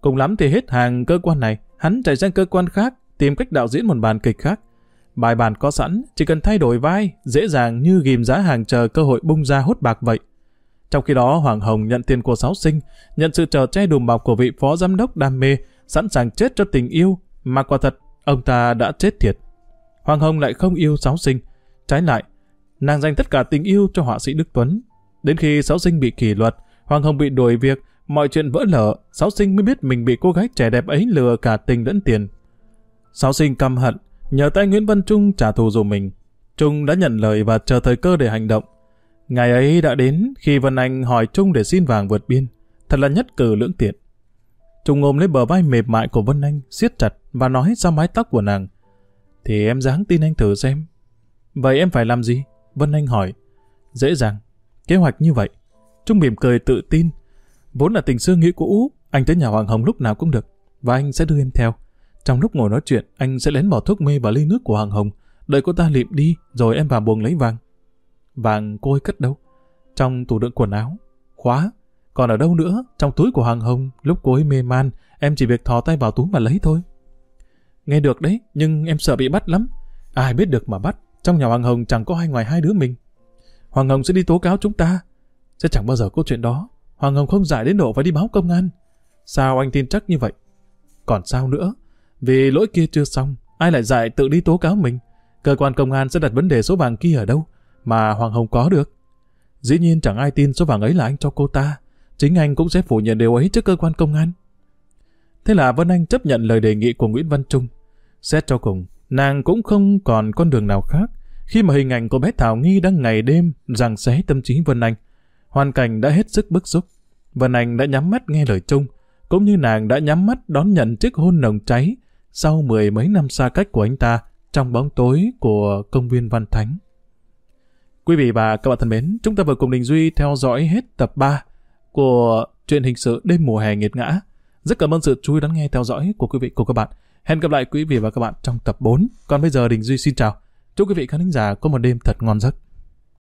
Cùng lắm thì hết hàng cơ quan này, hắn chạy sang cơ quan khác, tìm cách đạo diễn một bàn kịch khác. Bài bản có sẵn, chỉ cần thay đổi vai, dễ dàng như ghim giá hàng chờ cơ hội bung ra hút bạc vậy. Trong khi đó, Hoàng Hồng nhận tiền của sáu sinh, nhận sự chờ che đùm bọc của vị phó giám đốc đam mê, sẵn sàng chết cho tình yêu, mà quả thật, ông ta đã chết thiệt. Hoàng Hồng lại không yêu sáu sinh. Trái lại, nàng dành tất cả tình yêu cho họa sĩ Đức Tuấn. Đến khi sáu sinh bị kỷ luật, Hoàng Hồng bị đuổi việc, mọi chuyện vỡ lở, sáu sinh mới biết mình bị cô gái trẻ đẹp ấy lừa cả tình lẫn tiền. Sáu sinh căm hận, nhờ tay Nguyễn Văn Trung trả thù dùm mình. Trung đã nhận lời và chờ thời cơ để hành động. Ngày ấy đã đến khi Vân Anh hỏi Trung để xin vàng vượt biên. Thật là nhất cử lưỡng tiện. Trung ôm lấy bờ vai mềm mại của Vân Anh, siết chặt và nói ra mái tóc của nàng. Thì em dáng tin anh thử xem. Vậy em phải làm gì? Vân Anh hỏi. Dễ dàng. Kế hoạch như vậy. Trung mỉm cười tự tin. Vốn là tình xưa nghĩ cũ, anh tới nhà Hoàng Hồng lúc nào cũng được. Và anh sẽ đưa em theo. Trong lúc ngồi nói chuyện, anh sẽ lén bỏ thuốc mê vào ly nước của Hoàng Hồng. Đợi cô ta liệm đi, rồi em vào buồng lấy vàng. Vàng cô ấy cất đâu? Trong tủ đựng quần áo. Khóa. Còn ở đâu nữa? Trong túi của Hoàng Hồng, lúc cô ấy mê man, em chỉ việc thò tay vào túi mà lấy thôi. Nghe được đấy, nhưng em sợ bị bắt lắm. Ai biết được mà bắt. Trong nhà Hoàng Hồng chẳng có hai ngoài hai đứa mình. Hoàng Hồng sẽ đi tố cáo chúng ta. Sẽ chẳng bao giờ có chuyện đó. Hoàng Hồng không giải đến độ phải đi báo công an. Sao anh tin chắc như vậy? Còn sao nữa? Vì lỗi kia chưa xong, ai lại dạy tự đi tố cáo mình? Cơ quan công an sẽ đặt vấn đề số vàng kia ở đâu? mà Hoàng Hồng có được. Dĩ nhiên chẳng ai tin số vàng ấy là anh cho cô ta. Chính anh cũng sẽ phủ nhận điều ấy trước cơ quan công an. Thế là Vân Anh chấp nhận lời đề nghị của Nguyễn Văn Trung. Xét cho cùng, nàng cũng không còn con đường nào khác khi mà hình ảnh của bé Thảo Nghi đang ngày đêm rằng xé tâm trí Vân Anh. Hoàn cảnh đã hết sức bức xúc. Vân Anh đã nhắm mắt nghe lời Trung, cũng như nàng đã nhắm mắt đón nhận chiếc hôn nồng cháy sau mười mấy năm xa cách của anh ta trong bóng tối của công viên Văn Thánh. Quý vị và các bạn thân mến, chúng ta vừa cùng Đình Duy theo dõi hết tập 3 của truyện hình sự đêm mùa hè nghiệt ngã. Rất cảm ơn sự chú ý lắng nghe theo dõi của quý vị cùng các bạn. Hẹn gặp lại quý vị và các bạn trong tập 4. Còn bây giờ Đình Duy xin chào. Chúc quý vị khán giả có một đêm thật ngon giấc.